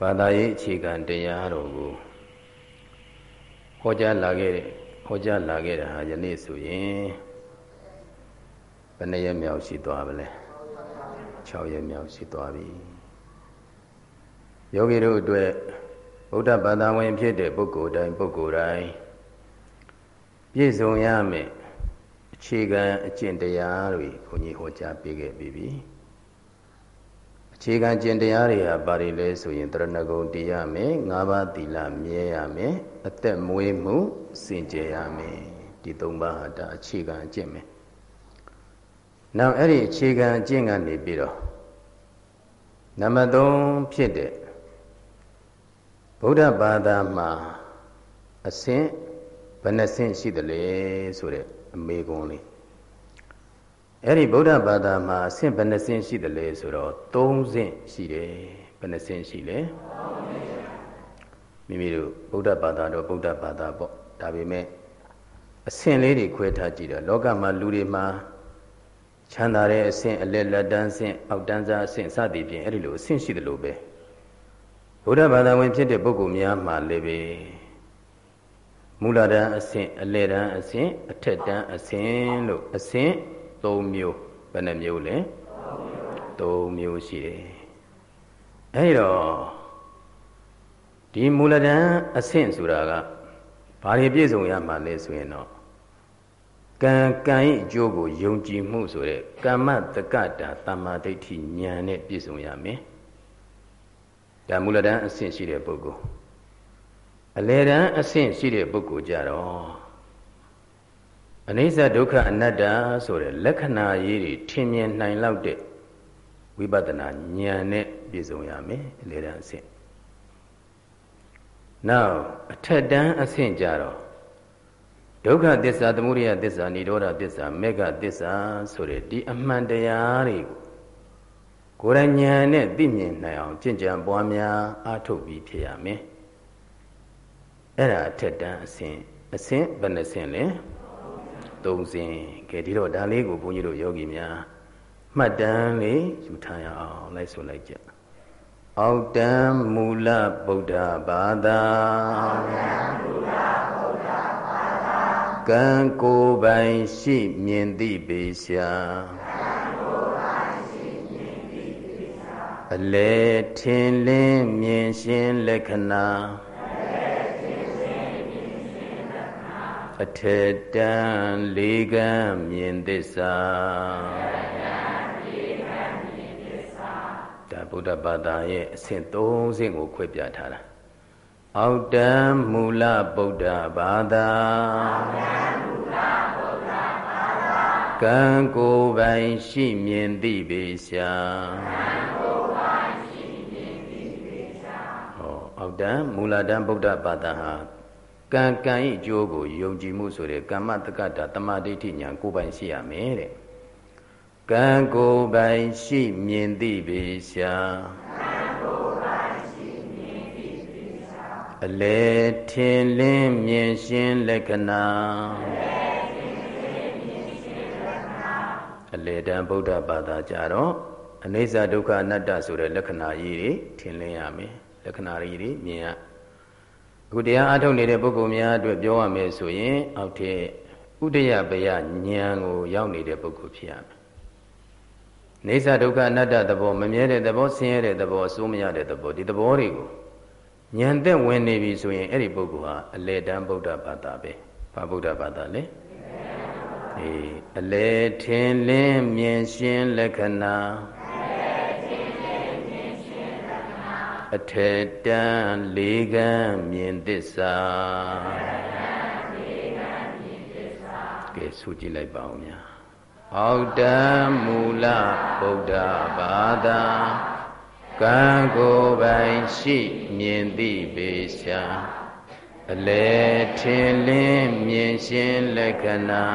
ဘာသာရေးအခြေခံတရားတော်ကိုဟောကြားလာခဲ့ဟောကြားလာခဲ့တာဟာယနေ့ဆိုရင်ဘယ်နှရက်မြောက်ရှိသွားပါလဲ6ရက်မြောက်ရှိသွားပြီယောဂီတို့အတွက်ဗုဒ္ဓဘာသာဝင်ဖြစ်တဲ့ပုဂ္ဂိုလ်တိုင်းပုဂ္ဂိုလ်တိုင်းပြည့်စုံရမယ်အခြေခံအကျင့်တရားတွေဘုန်းကြီးဟောကြားပေးခဲ့ပြီးပြီအ ခြေခံကျင့်တရားတွေဟာဘာတွေလဲဆိုရင်တရဏဂုံတည်ရမယ်၅ပါးသီလမြဲရမယ်အသက်မွေးမှုစင်ကြယ်ရမယ်ဒီ၃ပါးဟာဒါအခြေခံအကျင့်ပဲနောက်အဲ့ဒီအခြေခံအကျင့်ကနေပြီးတော့နံပါတ်3ဖြစ်တဲ့ဗုဒ္ဓဘာသာမှာအဆင့်ဘယ်နှဆင့်ရှိသလဲဆိုတဲ့အမေကွန်းလေး အဲ့ဒီဗုဒ္ဓဘာသာမှာအဆင့်ဘယ်နှဆင့်ရှိသလဲဆိုတော့၃ဆင့်ရှိတယ်ဘယ်နှဆင့်ရှိလဲမိမိတို့ဗုဒ္ဓဘာသာတော့ဗုဒ္ဓဘာသာပေါ့ဒါပေမဲ့အဆင့်လေးတွေခွဲထားကြည့်တော့လောကမှာလူတွေမှာချမ်းသာတဲ့အဆင့်အလက်လက်တန်းဆင့်အောက်တန်းစားအဆင့်စသည်ဖြင့်အဲ့ဒီလိုအဆင့်ရှိသလိုပဲဗုဒ္ဓဘာသာဝင်ဖြစ်တဲ့ပုဂ္ဂိုလ်များမှာလည်းပဲမူလတန်းအဆင့်အလယ်တန်းအဆင့်အထက်တန်းအဆင့်လို့အဆင့် ၃မျိုးဘယ်နှမျိုးလဲ၃မျိုးရှိတယ်အဲဒီတော့ဒီမူလတန်းအဆင့်ဆိုတာကဘာတွေပြည့်စုံရမှာလဲဆိုရင်တော့ကံကံရဲ့အကျိုးကိုယုံကြည်မှုဆိုတဲ့ကမ္မတက္ကတာတမ္မာဒိဋ္ဌိဉာဏ်နဲ့ပြည့်စုံရမယ်ဒါမူလတန်းအဆင့်ရှိတဲ့ပုဂ္ဂိုလ်အလယ်တန်းအဆင့်ရှိတဲ့ပုဂ္ဂိုလ်ကြတော့ အနိစ္စဒုက္ခအနတ္တဆိုတဲ့လက္ခဏာရေးတွေထင်မြင်နိုင်လောက်တဲ့ဝိပဿနာဉာဏ်နဲ့ပြည့်စုံရမယ်အလယ်တန်းအဆင့်နောက်အထက်တန်းအဆင့်ကြတော့ဒုက္ခသစ္စာသမုဒယသစ္စာនិရောဓသစ္စာမေဃသစ္စာဆိုတဲ့ဒီအမှန်တရားတွေကိုကိုယ်တိုင်ဉာဏ်နဲ့သိမြင်နိုင်အောင်ကြင်ကြံပွားများအားထုတ်ပြီးဖြစ်ရမယ်အဲ့ဒါအထက်တန်းအဆင့်အဆင့်ဘယ်နှဆင့်လဲ သုံးဆင့်ကဲဒီတော့ဒါလေးကိုဘုန်းကြီးတို့ယောဂီများမှတ်တမ်းလေးယူထားရအောင်လိုက်ဆိုလိုက်ကြအောက်တန်းမူလဗုဒ္ဓဘာသာအောက်တန်းမူလဗုဒ္ဓဘာသာကံကိုယ်ပိုင်ရှိမြင်သိပေရှာကံကိုယ်ပိုင်ရှိမြင်သိပေရှာအလေထင်လင်းမြင်ရှင်းလက္ခဏာ အထေတံလေးကံမြင်သစ္စာဒါဗုဒ္ဓဘာသာရဲ့အဆင့်၃ဆင့်ကိုခွဲပြထားတာအောက်တံမူလဗုဒ္ဓဘာသာကံကိုယ်ပိုင်ရှိမြင်သိပေရှာဟောအောက်တံမူလတံဗုဒ္ဓဘာသာဟာ ကံကံ၏အကျိုးကိုယုံကြည်မှုဆိုတဲ့ကမ္မတက္ကတာတမဒိဋ္ဌိညာကိုယ်ပိုင်ရှိရမယ်တဲ့ကံကိုယ်ပိုင်ရှိမြင်သိပေရှာအလေထင်လင်းမြင်ရှင်းလက္ခဏာအလေတံဗုဒ္ဓဘာသာကြတော့အနိစ္စဒုက္ခအနတ္တဆိုတဲ့လက္ခဏာကြီးတွေထင်လင်းရမယ်လက္ခဏာကြီးတွေမြင်ရ အခုတရားအထုတ်နေတဲ့ပုဂ္ဂိုလ်များအတွက်ပြောရမယ်ဆိုရင်အောက်ထက်ဥဒယပယဉာဏ်ကိုရောက်နေတဲ့ပုဂ္ဂိုလ်ဖြစ်ရမယ်။နေသဒုက္ခအနတ္တသဘောမမြဲတဲ့သဘောဆင်းရဲတဲ့သဘောအစိုးမရတဲ့သဘောဒီသဘောတွေကိုဉာဏ်သက်ဝင်နေပြီဆိုရင်အဲ့ဒီပုဂ္ဂိုလ်ဟာအလေတံဗုဒ္ဓဘာသာပဲ။ဘာဗုဒ္ဓဘာသာလဲ။အေးအလေထင်လင်းမြင်ရှင်းလက္ခဏာ အထေတံလေးကံမြင်သစ္စာကဲဆိုကြည့်လိုက်ပါဦးများအောက်တံမူလဗုဒ္ဓဘာသာကံကိုယ်ပိုင်ရှိမြင်သိပေရှာအလေထင်လင်းမြင်ရှင်းလက္ခဏာ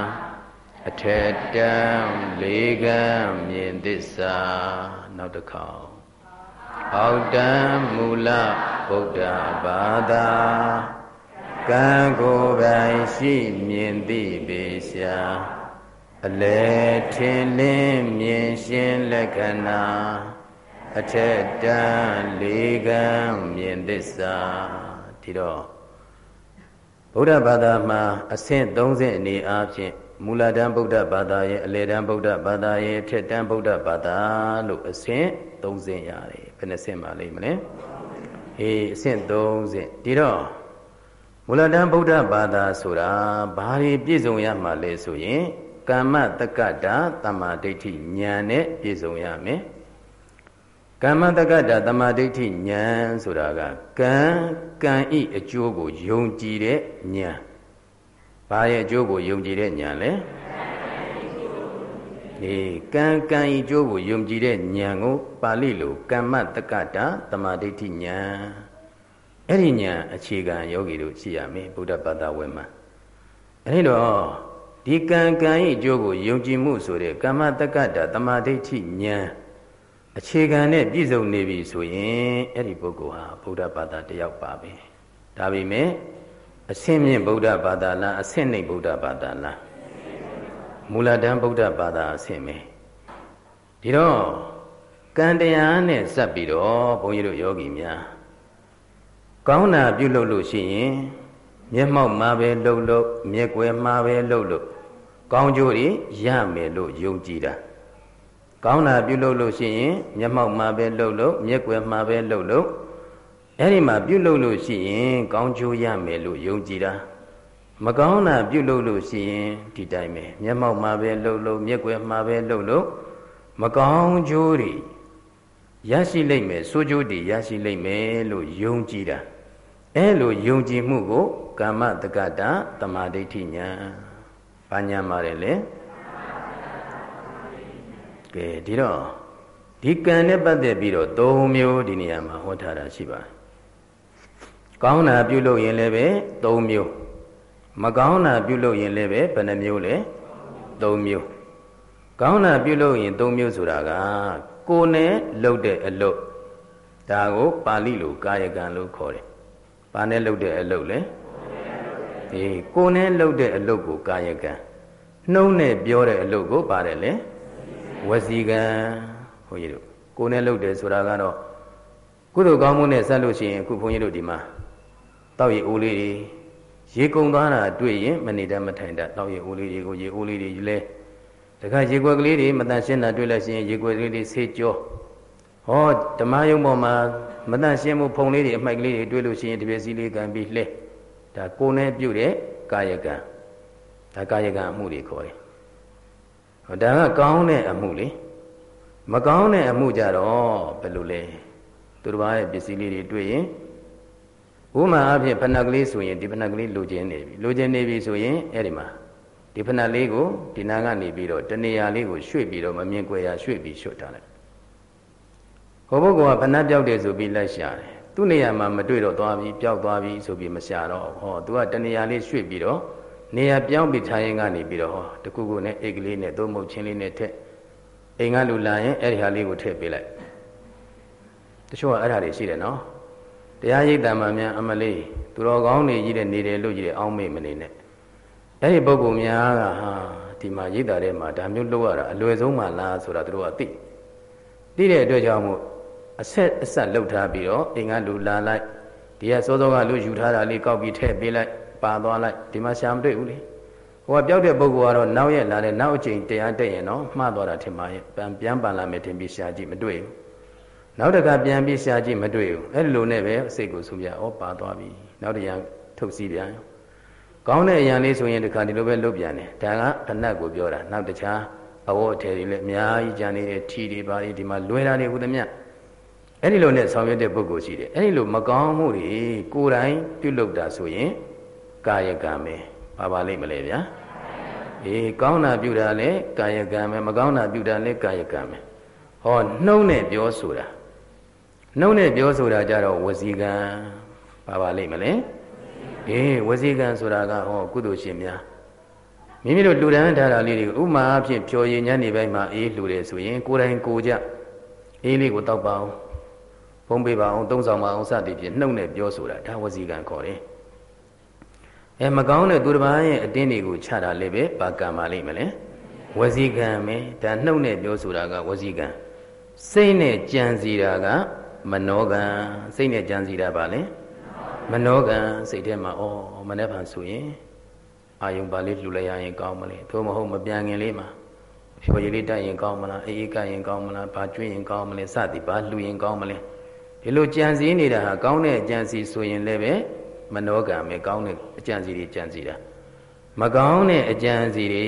အထေတံလေးကံမြင်သစ္စာနောက်တစ်ခေါက် အောက်တံမူလဗုဒ္ဓဘာသာကံကိုယ်ပိုင်ရှိမြင်သိပေရှာအလေထင်လင်းမြင်ရှင်းလက္ခဏာအအထက်တန်းလေးကံမြင်သစ္စာဒီတော့ဗုဒ္ဓဘာသာမှာအဆင့်30အနေအားဖြင့်မူလတန်းဗုဒ္ဓဘာသာရဲ့အလယ်တန်းဗုဒ္ဓဘာသာရဲ့အထက်တန်းဗုဒ္ဓဘာသာလို့အဆင့်30ရတယ် ဘယ်နှဆင့်ပါလိမ့်မလဲအေးအဆင့်30ဒီတော့မူလတန်းဗုဒ္ဓဘာသာဆိုတာဘာတွေပြည့်စုံရမှာလဲဆိုရင်ကမ္မတက္ကတာတမ္မာဒိဋ္ဌိဉာဏ်နဲ့ပြည့်စုံရမယ်ကမ္မတက္ကတာတမ္မာဒိဋ္ဌိဉာဏ်ဆိုတာကကံကံဤအကျိုးကိုယုံကြည်တဲ့ဉာဏ်ဘာရဲ့အကျိုးကိုယုံကြည်တဲ့ဉာဏ်လဲ ဒီကံကံဤအကျိုးကိုယုံကြည်တဲ့ဉာဏ်ကိုပါဠိလိုကမ္မတက္ကတာတမ္မာဒိဋ္ဌိဉာဏ်အဲ့ဒီဉာဏ်အခြေခံယောဂီတို့ရှိရမယ်ဗုဒ္ဓဘာသာဝင်မှာအဲ့ဒီတော့ဒီကံကံဤအကျိုးကိုယုံကြည်မှုဆိုတဲ့ကမ္မတက္ကတာတမ္မာဒိဋ္ဌိဉာဏ်အခြေခံနဲ့ပြည့်စုံနေပြီဆိုရင်အဲ့ဒီပုဂ္ဂိုလ်ဟာဗုဒ္ဓဘာသာတယောက်ပါပဲဒါပေမဲ့အဆင့်မြင့်ဗုဒ္ဓဘာသာလားအဆင့်နှိမ့်ဗုဒ္ဓဘာသာလား မူလတန်းဗုဒ္ဓဘာသာအဆင့်ပဲဒီတော့ကံတရားနဲ့စပ်ပြီးတော့ဘုန်းကြီးတို့ယောဂီများကောင်းတာပြုလုပ်လို့ရှိရင်မျက်မှောက်မှာပဲလှုပ်လို့မျက်ွယ်မှာပဲလှုပ်လို့ကောင်းကျိုးတွေရမယ်လို့ယုံကြည်တာကောင်းတာပြုလုပ်လို့ရှိရင်မျက်မှောက်မှာပဲလှုပ်လို့မျက်ွယ်မှာပဲလှုပ်လို့အဲ့ဒီမှာပြုလုပ်လို့ရှိရင် ကောင်းကျိုးရမယ်လို့ယုံကြည်တာ မကောင်းတာပြုလုပ်လို့ရှိရင်ဒီတိုင်းပဲမျက်မှောက်မှာပဲလှုပ်လို့မျက်ွယ်မှာပဲလှုပ်လို့မကောင်းကျိုးတွေရရှိလိမ့်မယ်ဆိုးကျိုးတွေရရှိလိမ့်မယ်လို့ယုံကြည်တာအဲလိုယုံကြည်မှုကိုကမ္မတက္ကတာတမာဒိဋ္ဌိညာဘာညာပါတယ်လေကဲဒီတော့ဒီကံနဲ့ပတ်သက်ပြီးတော့၃မျိုးဒီနေရာမှာဟောထားတာရှိပါတယ်ကောင်းတာပြုလုပ်ရင်လည်းပဲ၃မျိုး မကောင်းတာပြုလုပ်ရင်လည်းပဲဘယ်နှမျိုးလဲ၃မျိုးကောင်းတာပြုလုပ်ရင်၃မျိုးဆိုတာကကိုယ်နဲ့လုပ်တဲ့အလုပ်ဒါကိုပါဠိလိုကာယကံလို့ခေါ်တယ်။ဘာနဲ့လုပ်တဲ့အလုပ်လဲ။ဒီကိုယ်နဲ့လုပ်တဲ့အလုပ်ကိုကာယကံနှုံးနဲ့ပြောတဲ့အလုပ်ကိုပါတယ်လေ။ဝစီကံဘုန်းကြီးတို့ကိုယ်နဲ့လုပ်တယ်ဆိုတာကတော့ကုသိုလ်ကောင်းမှုနဲ့ဆက်လို့ရှိရင်အခုဘုန်းကြီးတို့ဒီမှာတောက်ရည်အိုးလေးတွေ ရေကုံသွားတာတွေ့ရင်မနေတတ်မထိုင်တတ်တောက်ရည်အိုးလေးတွေကိုရေအိုးလေးတွေလဲတခါရေကွက်ကလေးတွေမတန်ရှင်းတာတွေ့လို့ရှိရင်ရေကွက်ကလေးတွေဆေးကြောဟောဓမ္မယုံပေါ်မှာမတန်ရှင်းမှုဖုံလေးတွေအမိုက်ကလေးတွေတွေ့လို့ရှိရင်တပြည့်စည်းလေးကံပြီးလှဲဒါကိုယ်နဲ့ပြုတ်တဲ့ကာယကံဒါကာယကံအမှုတွေခေါ်တယ်ဟောဒါကကောင်းတဲ့အမှုလေမကောင်းတဲ့အမှုကြတော့ဘယ်လိုလဲသူတစ်ပါးရဲ့ပစ္စည်းလေးတွေတွေ့ရင် ဥမာအဖြစ်ဖဏကလေးဆိုရင်ဒီဖဏကလေးလိုချင်နေပြီလိုချင်နေပြီဆိုရင်အဲ့ဒီမှာဒီဖဏလေးကိုဒီနာကနေပြီးတော့တနေရာလေးကိုရွှေ့ပြီးတော့မမြင်ကြွယ်ရာရွှေ့ပြီးရွှတ်ထားလိုက်ဟောဘုကောကဖဏပြောက်တယ်ဆိုပြီးလိုက်ရှာတယ်သူ့နေရာမှာမတွေ့တော့သွားပြီပျောက်သွားပြီဆိုပြီးမရှာတော့ဟောသူကတနေရာလေးရွှေ့ပြီးတော့နေရာပြောင်းပြီးထားရင်ကနေပြီးတော့ဟောတကူကူနဲ့အိတ်ကလေးနဲ့သို့မဟုတ်ချင်းလေးနဲ့ထက်အိမ်ကလူလာရင်အဲ့ဒီဟာလေးကိုထည့်ပေးလိုက်တချို့ကအဲ့ဒါတွေရှိတယ်နော် တရားရိပ်တံမှများအမလေးသူတော်ကောင်းတွေကြီးတဲ့နေတယ်လို့ကြီးတဲ့အောင်းမေ့မနေနဲ့အဲ့ဒီပုဂ္ဂိုလ်များကဟာဒီမှာရိပ်တာထဲမှာဒါမျိုးလုပ်ရတာအလွယ်ဆုံးမှလားဆိုတာသူတို့ကသိသိတဲ့အတွက်ကြောင့်မို့အဆက်အဆက်လှုပ်ထားပြီးတော့အိမ်ကလူလာလိုက်ဒီကစောစောကလူယူထားတာလေးကောက်ပြီးထည့်ပေးလိုက်ပါသွားလိုက်ဒီမှာရှာမတွေ့ဘူးလေဟိုကပြောက်တဲ့ပုဂ္ဂိုလ်ကတော့နောက်ရက်လာတဲ့နောက်အချိန်တရားတက်ရင်တော့မှားသွားတာထင်ပါရဲ့ပြန်ပြန်ပန်လာမယ်ထင်ပြီးရှာကြည့်မတွေ့ဘူး နောက်တခါပြန်ပြီးရှာကြည့်မတွေ့ဘူးအဲ့လိုနဲ့ပဲစိတ်ကိုဆူပြဩပါသွားပြီနောက်တရံထုတ်စီးပြန်ကောင်းတဲ့အရာလေးဆိုရင်တခါဒီလိုပဲလုပ်ပြန်တယ်ဒါကတဏှတ်ကိုပြောတာနောက်တခြားအဝတ်အထည်တွေလည်းအများကြီးကြံနေတဲ့ထီတွေပါတွေဒီမှာလွယ်တာတွေဟူသမျှအဲ့ဒီလိုနဲ့ဆောင်ရွက်တဲ့ပုဂ္ဂိုလ်ရှိတယ်အဲ့ဒီလိုမကောင်းမှုတွေကိုယ်တိုင်ပြုလုပ်တာဆိုရင်ကာယကံပဲပါပါလိမ့်မလဲဗျာအေးကောင်းတာပြုတာလည်းကာယကံပဲမကောင်းတာပြုတာလည်းကာယကံပဲဟောနှုံးနဲ့ပြောဆိုတာ နှုံးနဲ့ပြောဆိုတာကြတော့ဝစီကံပါပါလိမ့်မလဲအေးဝစီကံဆိုတာကဟောကုသိုလ်ရှင်များမိမိတို့လူဒန်းထားတာလေးတွေကိုဥမာအဖြစ်ဖြော်ရည်ညနေပိုင်းမှာအေးလှူတယ်ဆိုရင်ကိုယ်တိုင်ကိုကြအေးလေးကိုတောက်ပါအောင်ဖုံးပေးပါအောင်သုံးဆောင်ပါအောင်စသည်ဖြင့်နှုတ်နဲ့ပြောဆိုတာဒါဝစီကံခေါ်တယ်အဲမကောင်းတဲ့သူတစ်ပါးရဲ့အတင်းတွေကိုချတာလည်းပဲဘာကံပါလိမ့်မလဲဝစီကံပဲဒါနှုတ်နဲ့ပြောဆိုတာကဝစီကံစိတ်နဲ့ကြံစီတာက မနောကံစိတ်နဲ့ကြံစီတာပါလေမနောကံစိတ်ထဲမှာဩမနေ့ကဆိုရင်အာယုံပါလေးလှူလိုက်ရရင်ကောင်းမလဲသို့မဟုတ်မပြန်ခင်လေးမှာဖြော်ရည်လေးတက်ရင်ကောင်းမလားအေးအေးကရင်ကောင်းမလားဘာကျွေးရင်ကောင်းမလဲစသည်ဘာလှူရင်ကောင်းမလဲဒီလိုကြံစည်နေတာဟာကောင်းတဲ့အကြံစီဆိုရင်လည်းပဲမနောကံပဲကောင်းတဲ့အကြံစီတွေကြံစီတာမကောင်းတဲ့အကြံစီတွေ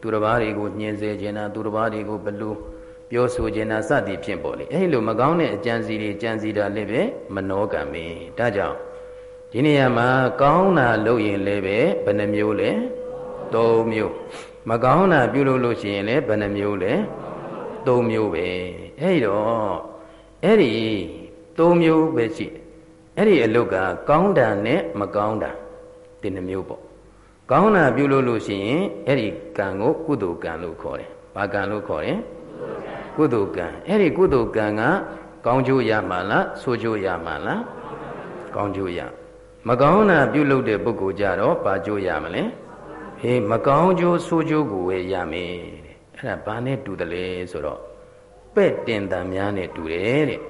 သူတစ်ပါးတွေကိုညှင်းဆဲခြင်းတာသူတစ်ပါးတွေကိုဘလူ ပြောဆိုခြင်းတာစသည်ဖြင့်ပေါ့လေအဲဒီလိုမကောင်းတဲ့အကြံစီတွေကြံစီတာလည်းပဲမနောကံပဲဒါကြောင့်ဒီနေရာမှာကောင်းတာလုပ်ရင်လည်းပဲဘယ်နှမျိုးလဲ၃မျိုးမကောင်းတာပြုလုပ်လို့ရှိရင်လည်းဘယ်နှမျိုးလဲ၃မျိုးပဲအဲဒီတော့အဲ့ဒီ၃မျိုးပဲရှိအဲ့ဒီအလုပ်ကကောင်းတာနဲ့မကောင်းတာဒီနှမျိုးပေါ့ကောင်းတာပြုလုပ်လို့ရှိရင်အဲ့ဒီကံကိုကုသိုလ်ကံလို့ခေါ်တယ်ဘာကံလို့ခေါ်တယ် ကုသိုလ်ကံအဲ့ဒီကုသိုလ်ကံကကောင်းကျိုးရမှာလားဆိုးကျိုးရမှာလားကောင်းကျိုးရမကောင်းတာပြုလုပ်တဲ့ပုဂ္ဂိုလ်ကြတော့ဘာကျိုးရမလဲဟေးမကောင်းကျိုးဆိုးကျိုးကိုပဲရမယ်တဲ့အဲ့ဒါဘာနဲ့တူတယ်လဲဆိုတော့ပဲ့တင်တံများနဲ့တူတယ်တဲ့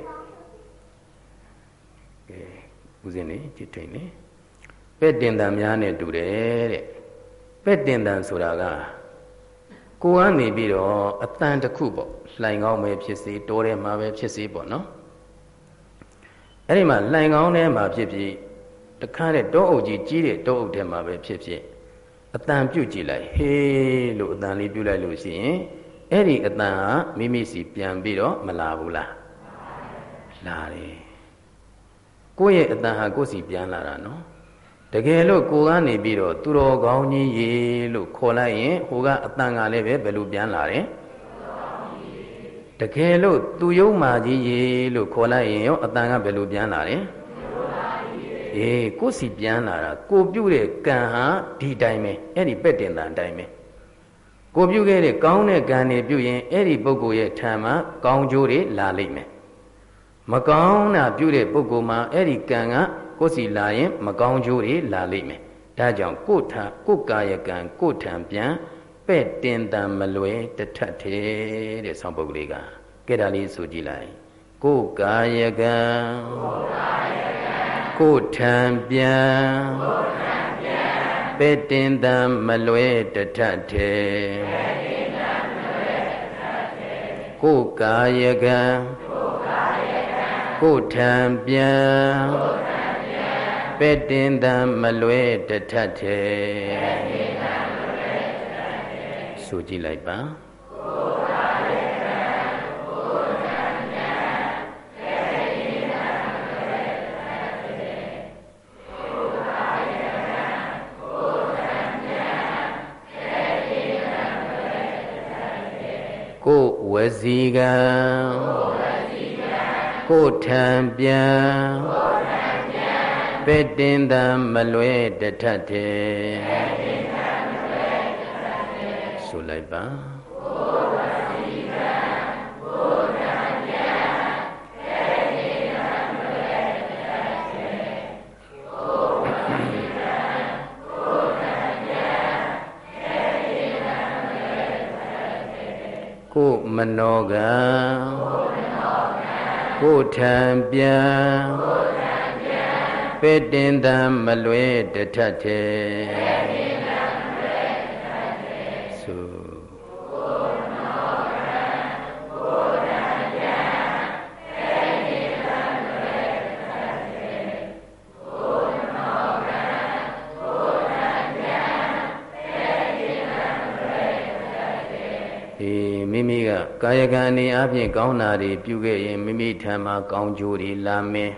ကဲဦးဇင်းနေကြည့်ထိန်နေပဲ့တင်တံများနဲ့တူတယ်တဲ့ပဲ့တင်တံဆိုတာက ကိုကနေပြီးတော့အတန်တစ်ခုပေါ့လှိုင်ကောင်းပဲဖြစ်စေတိုးထဲမှာပဲဖြစ်စေပေါ့နော်အဲ့ဒီမှာလှိုင်ကောင်းထဲမှာဖြစ်ဖြစ်တခါတဲ့တောအုပ်ကြီးကြီးတဲ့တောအုပ်ထဲမှာပဲဖြစ်ဖြစ်အတန်ပြုတ်ကြည့်လိုက်ဟေးလို့အတန်လေးပြုတ်လိုက်လို့ရှိရင်အဲ့ဒီအတန်ဟာမိမိစီပြန်ပြီးတော့မလာဘူးလားလာတယ်ကိုယ့်ရဲ့အတန်ဟာကိုယ့်စီပြန်လာတာနော် တကယ်လို့ကိုကနေပြီးတော့သူတော်ကောင်းကြီးရေလို့ခေါ်လိုက်ရင်ဟိုကအတန်ကလည်းပဲဘယ်လိုပြန်လာတယ်တကယ်လို့သူယုံမာကြီးရေလို့ခေါ်လိုက်ရင်ရောအတန်ကဘယ်လိုပြန်လာတယ်အေးကိုစီပြန်လာတာကိုပြုတ်တဲ့ကံဟာဒီတိုင်းပဲအဲ့ဒီပက်တင်တန်တိုင်းပဲကိုပြုတ်ခဲ့တဲ့ကောင်းတဲ့ကံတွေပြုတ်ရင်အဲ့ဒီပုဂ္ဂိုလ်ရဲ့ထံမှာကောင်းကျိုးတွေလာလိမ့်မယ်မကောင်းတာပြုတဲ့ပုဂ္ဂိုလ်မှာအဲ့ဒီကံက ကိုယ်စီလာရင် မကောင်းကျိုးတွေလာလိမ့်မယ်ဒါကြောင့်ကိုယ်ထကိုယ်ကာယကံကိုယ်ထံပြန်ပဲ့တင်တံမလွယ်တထက်သေးတဲ့ဆောင်းပုဒ်ကလေးကကဲဒါလေးဆိုကြည့်လိုက်ကိုယ်ကာယကံကိုယ်ထံပြန်ပဲ့တင်တံမလွယ်တထက်သေးကိုယ်ကာယကံကိုယ်ထံပြန် ပဲ့တင်တံမလွဲတထက်သေးဆိုကြည့်လိုက်ပါကိုဝစီကံကိုထံပြန် ပဲ့တင်တံမလွဲတထတ်တဲ့ဆိုလိုက်ပါကိုမနောကကိုထံပြန် ပေတင်တံမလွဲတထတ်တဲ့သုဒီမိမိကကာယကံအနေအချင်းကောင်းတာတွေပြုခဲ့ရင်မိမိထံမှာကောင်းကျိုးတွေလာမယ်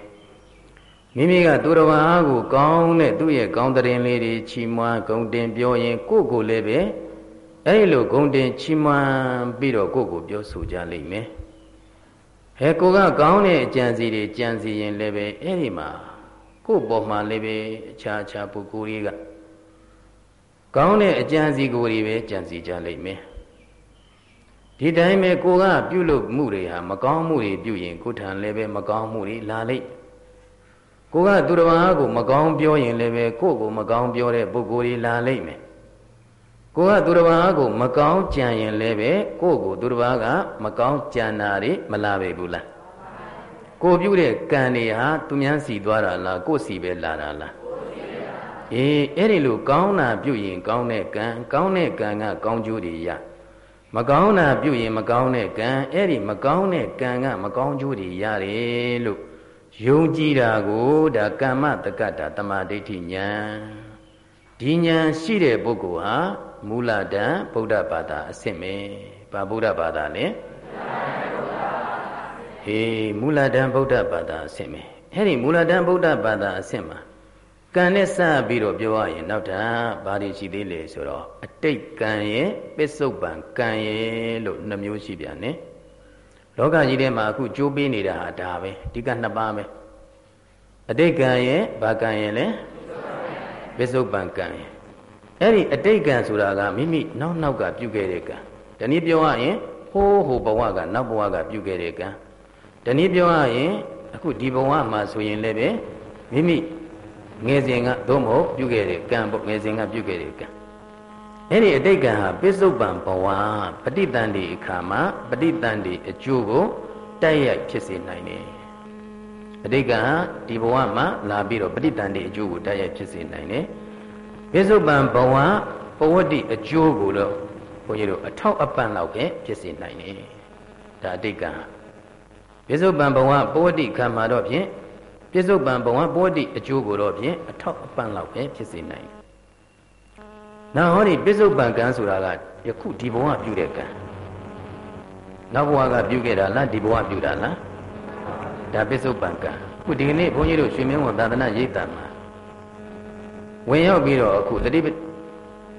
မိမိကသူတော်ဘာကိုကောင်းတဲ့သူ့ရဲ့ကောင်းတဲ့လေးတွေချီးမွမ်းဂုဏ်တင်ပြောရင်ကိုယ့်ကိုယ်လည်းပဲအဲ့လိုဂုဏ်တင်ချီးမွမ်းပြီးတော့ကိုယ့်ကိုပြောဆိုကြလိမ့်မယ်ဟဲကိုကကောင်းတဲ့အကြံစီတွေကြံစီရင်လည်းပဲအဲ့ဒီမှာကိုယ့်ပေါ်မှာလည်းပဲအခြားအခြားပုဂ္ဂိုလ်တွေကကောင်းတဲ့အကြံစီကိုတွေပဲကြံစီကြလိမ့်မယ်ဒီတိုင်းပဲကိုကပြုလုပ်မှုတွေဟာမကောင်းမှုတွေပြုရင်ကိုထံလည်းပဲမကောင်းမှုတွေလာလိမ့် ကိုကသူတော်ဘာကိုမကောင်းပြောရင်လည်းပဲကိုယ့်ကိုမကောင်းပြောတဲ့ပုဂ္ဂိုလ်ကြီးလာလိမ့်မယ်ကိုကသူတစ်ပါးကိုမကောင်းကြံရင်လည်းပဲကိုယ့်ကိုသူတစ်ပါးကမကောင်းကြံတာတွေမလာပေဘူးလားကိုပြုတဲ့ကံတွေဟာသူများစီသွားတာလားကိုယ့်စီပဲလာတာလားအေးအဲ့ဒီလိုကောင်းတာပြုရင်ကောင်းတဲ့ကံကောင်းတဲ့ကံကကောင်းကျိုးတွေရမကောင်းတာပြုရင်မကောင်းတဲ့ကံအဲ့ဒီမကောင်းတဲ့ကံကမကောင်းကျိုးတွေရတယ်လို့ ယုံကြည်တာကိုဒါကမ္မတက္ကတာတမာဒိဋ္ဌိဉာဏ်ဒီဉာဏ်ရှိတဲ့ပုဂ္ဂိုလ်ဟာမူလတန်ဗုဒ္ဓဘာသာအစစ်မယ်။ဘာဗုဒ္ဓဘာသာလဲ။ဟေးမူလတန်ဗုဒ္ဓဘာသာအစစ်မယ်။အဲ့ဒီမူလတန်ဗုဒ္ဓဘာသာအစစ်မှာကံနဲ့စပြီးတော့ပြောရရင်နောက်ထပ်ဘာတွေရှိသေးလဲဆိုတော့အတိတ်ကံရဲ့ပစ္စုပန်ကံရဲ့လို့နှမျိုးရှိပြန်တယ်။ လောကကြီးထဲမှာအခုကြိုးပေးနေတာဟာဒါပဲဒီကနှစ်ပါးပဲ။အတိတ်ကံရဲ့ဘာကံရဲ့လဲပစ္စုပန်ကံရဲ့အဲ့ဒီအတိတ်ကံဆိုတာကမိမိနောက်နောက်ကပြုခဲ့တဲ့ကံတနည်းပြောရရင်ဟိုးဟိုဘဝကနောက်ဘဝကပြုခဲ့တဲ့ကံတနည်းပြောရရင်အခုဒီဘဝမှာဆိုရင်လည်းပဲမိမိငယ်စဉ်ကသို့မဟုတ်ပြုခဲ့တဲ့ကံပေါ့ငယ်စဉ်ကပြုခဲ့တဲ့ကံ အဲ့ဒီအတိတ်ကံဟာပစ္စုပန်ဘဝပဋိသန္ဓေအခါမှာပဋိသန္ဓေအကျိုးကိုတိုက်ရိုက်ဖြစ်စေနိုင်တယ်အတိတ်ကံဟာဒီဘဝမှာလာပြီးတော့ပဋိသန္ဓေအကျိုးကိုတိုက်ရိုက်ဖြစ်စေနိုင်တယ်ပိစုပန်ဘဝပဝတ္တိအကျိုးကိုတော့ဘုန်းကြီးတို့အထောက်အပံ့လောက်ပဲဖြစ်စေနိုင်တယ်ဒါအတိတ်ကံပိစုပန်ဘဝပဝတ္တိခံမှာတော့ဖြင့်ပိစုပန်ဘဝပဝတ္တိအကျိုးကိုတော့ဖြင့်အထောက်အပံ့လောက်ပဲဖြစ်စေနိုင်တယ် နောက်ဟောဒီပိစုပန်ကံဆိုတာကယခုဒီဘဝပြုတဲ့ကံနောက်ဘဝကပြုခဲ့တာလားဒီဘဝပြုတာလားဒါပိစုပန်ကံခုဒီနေ့ဘုန်းကြီးတို့ရွှေမင်းဝန်သာသနာရိပ်တံမှာဝင်ရောက်ပြီးတော့အခုတတိ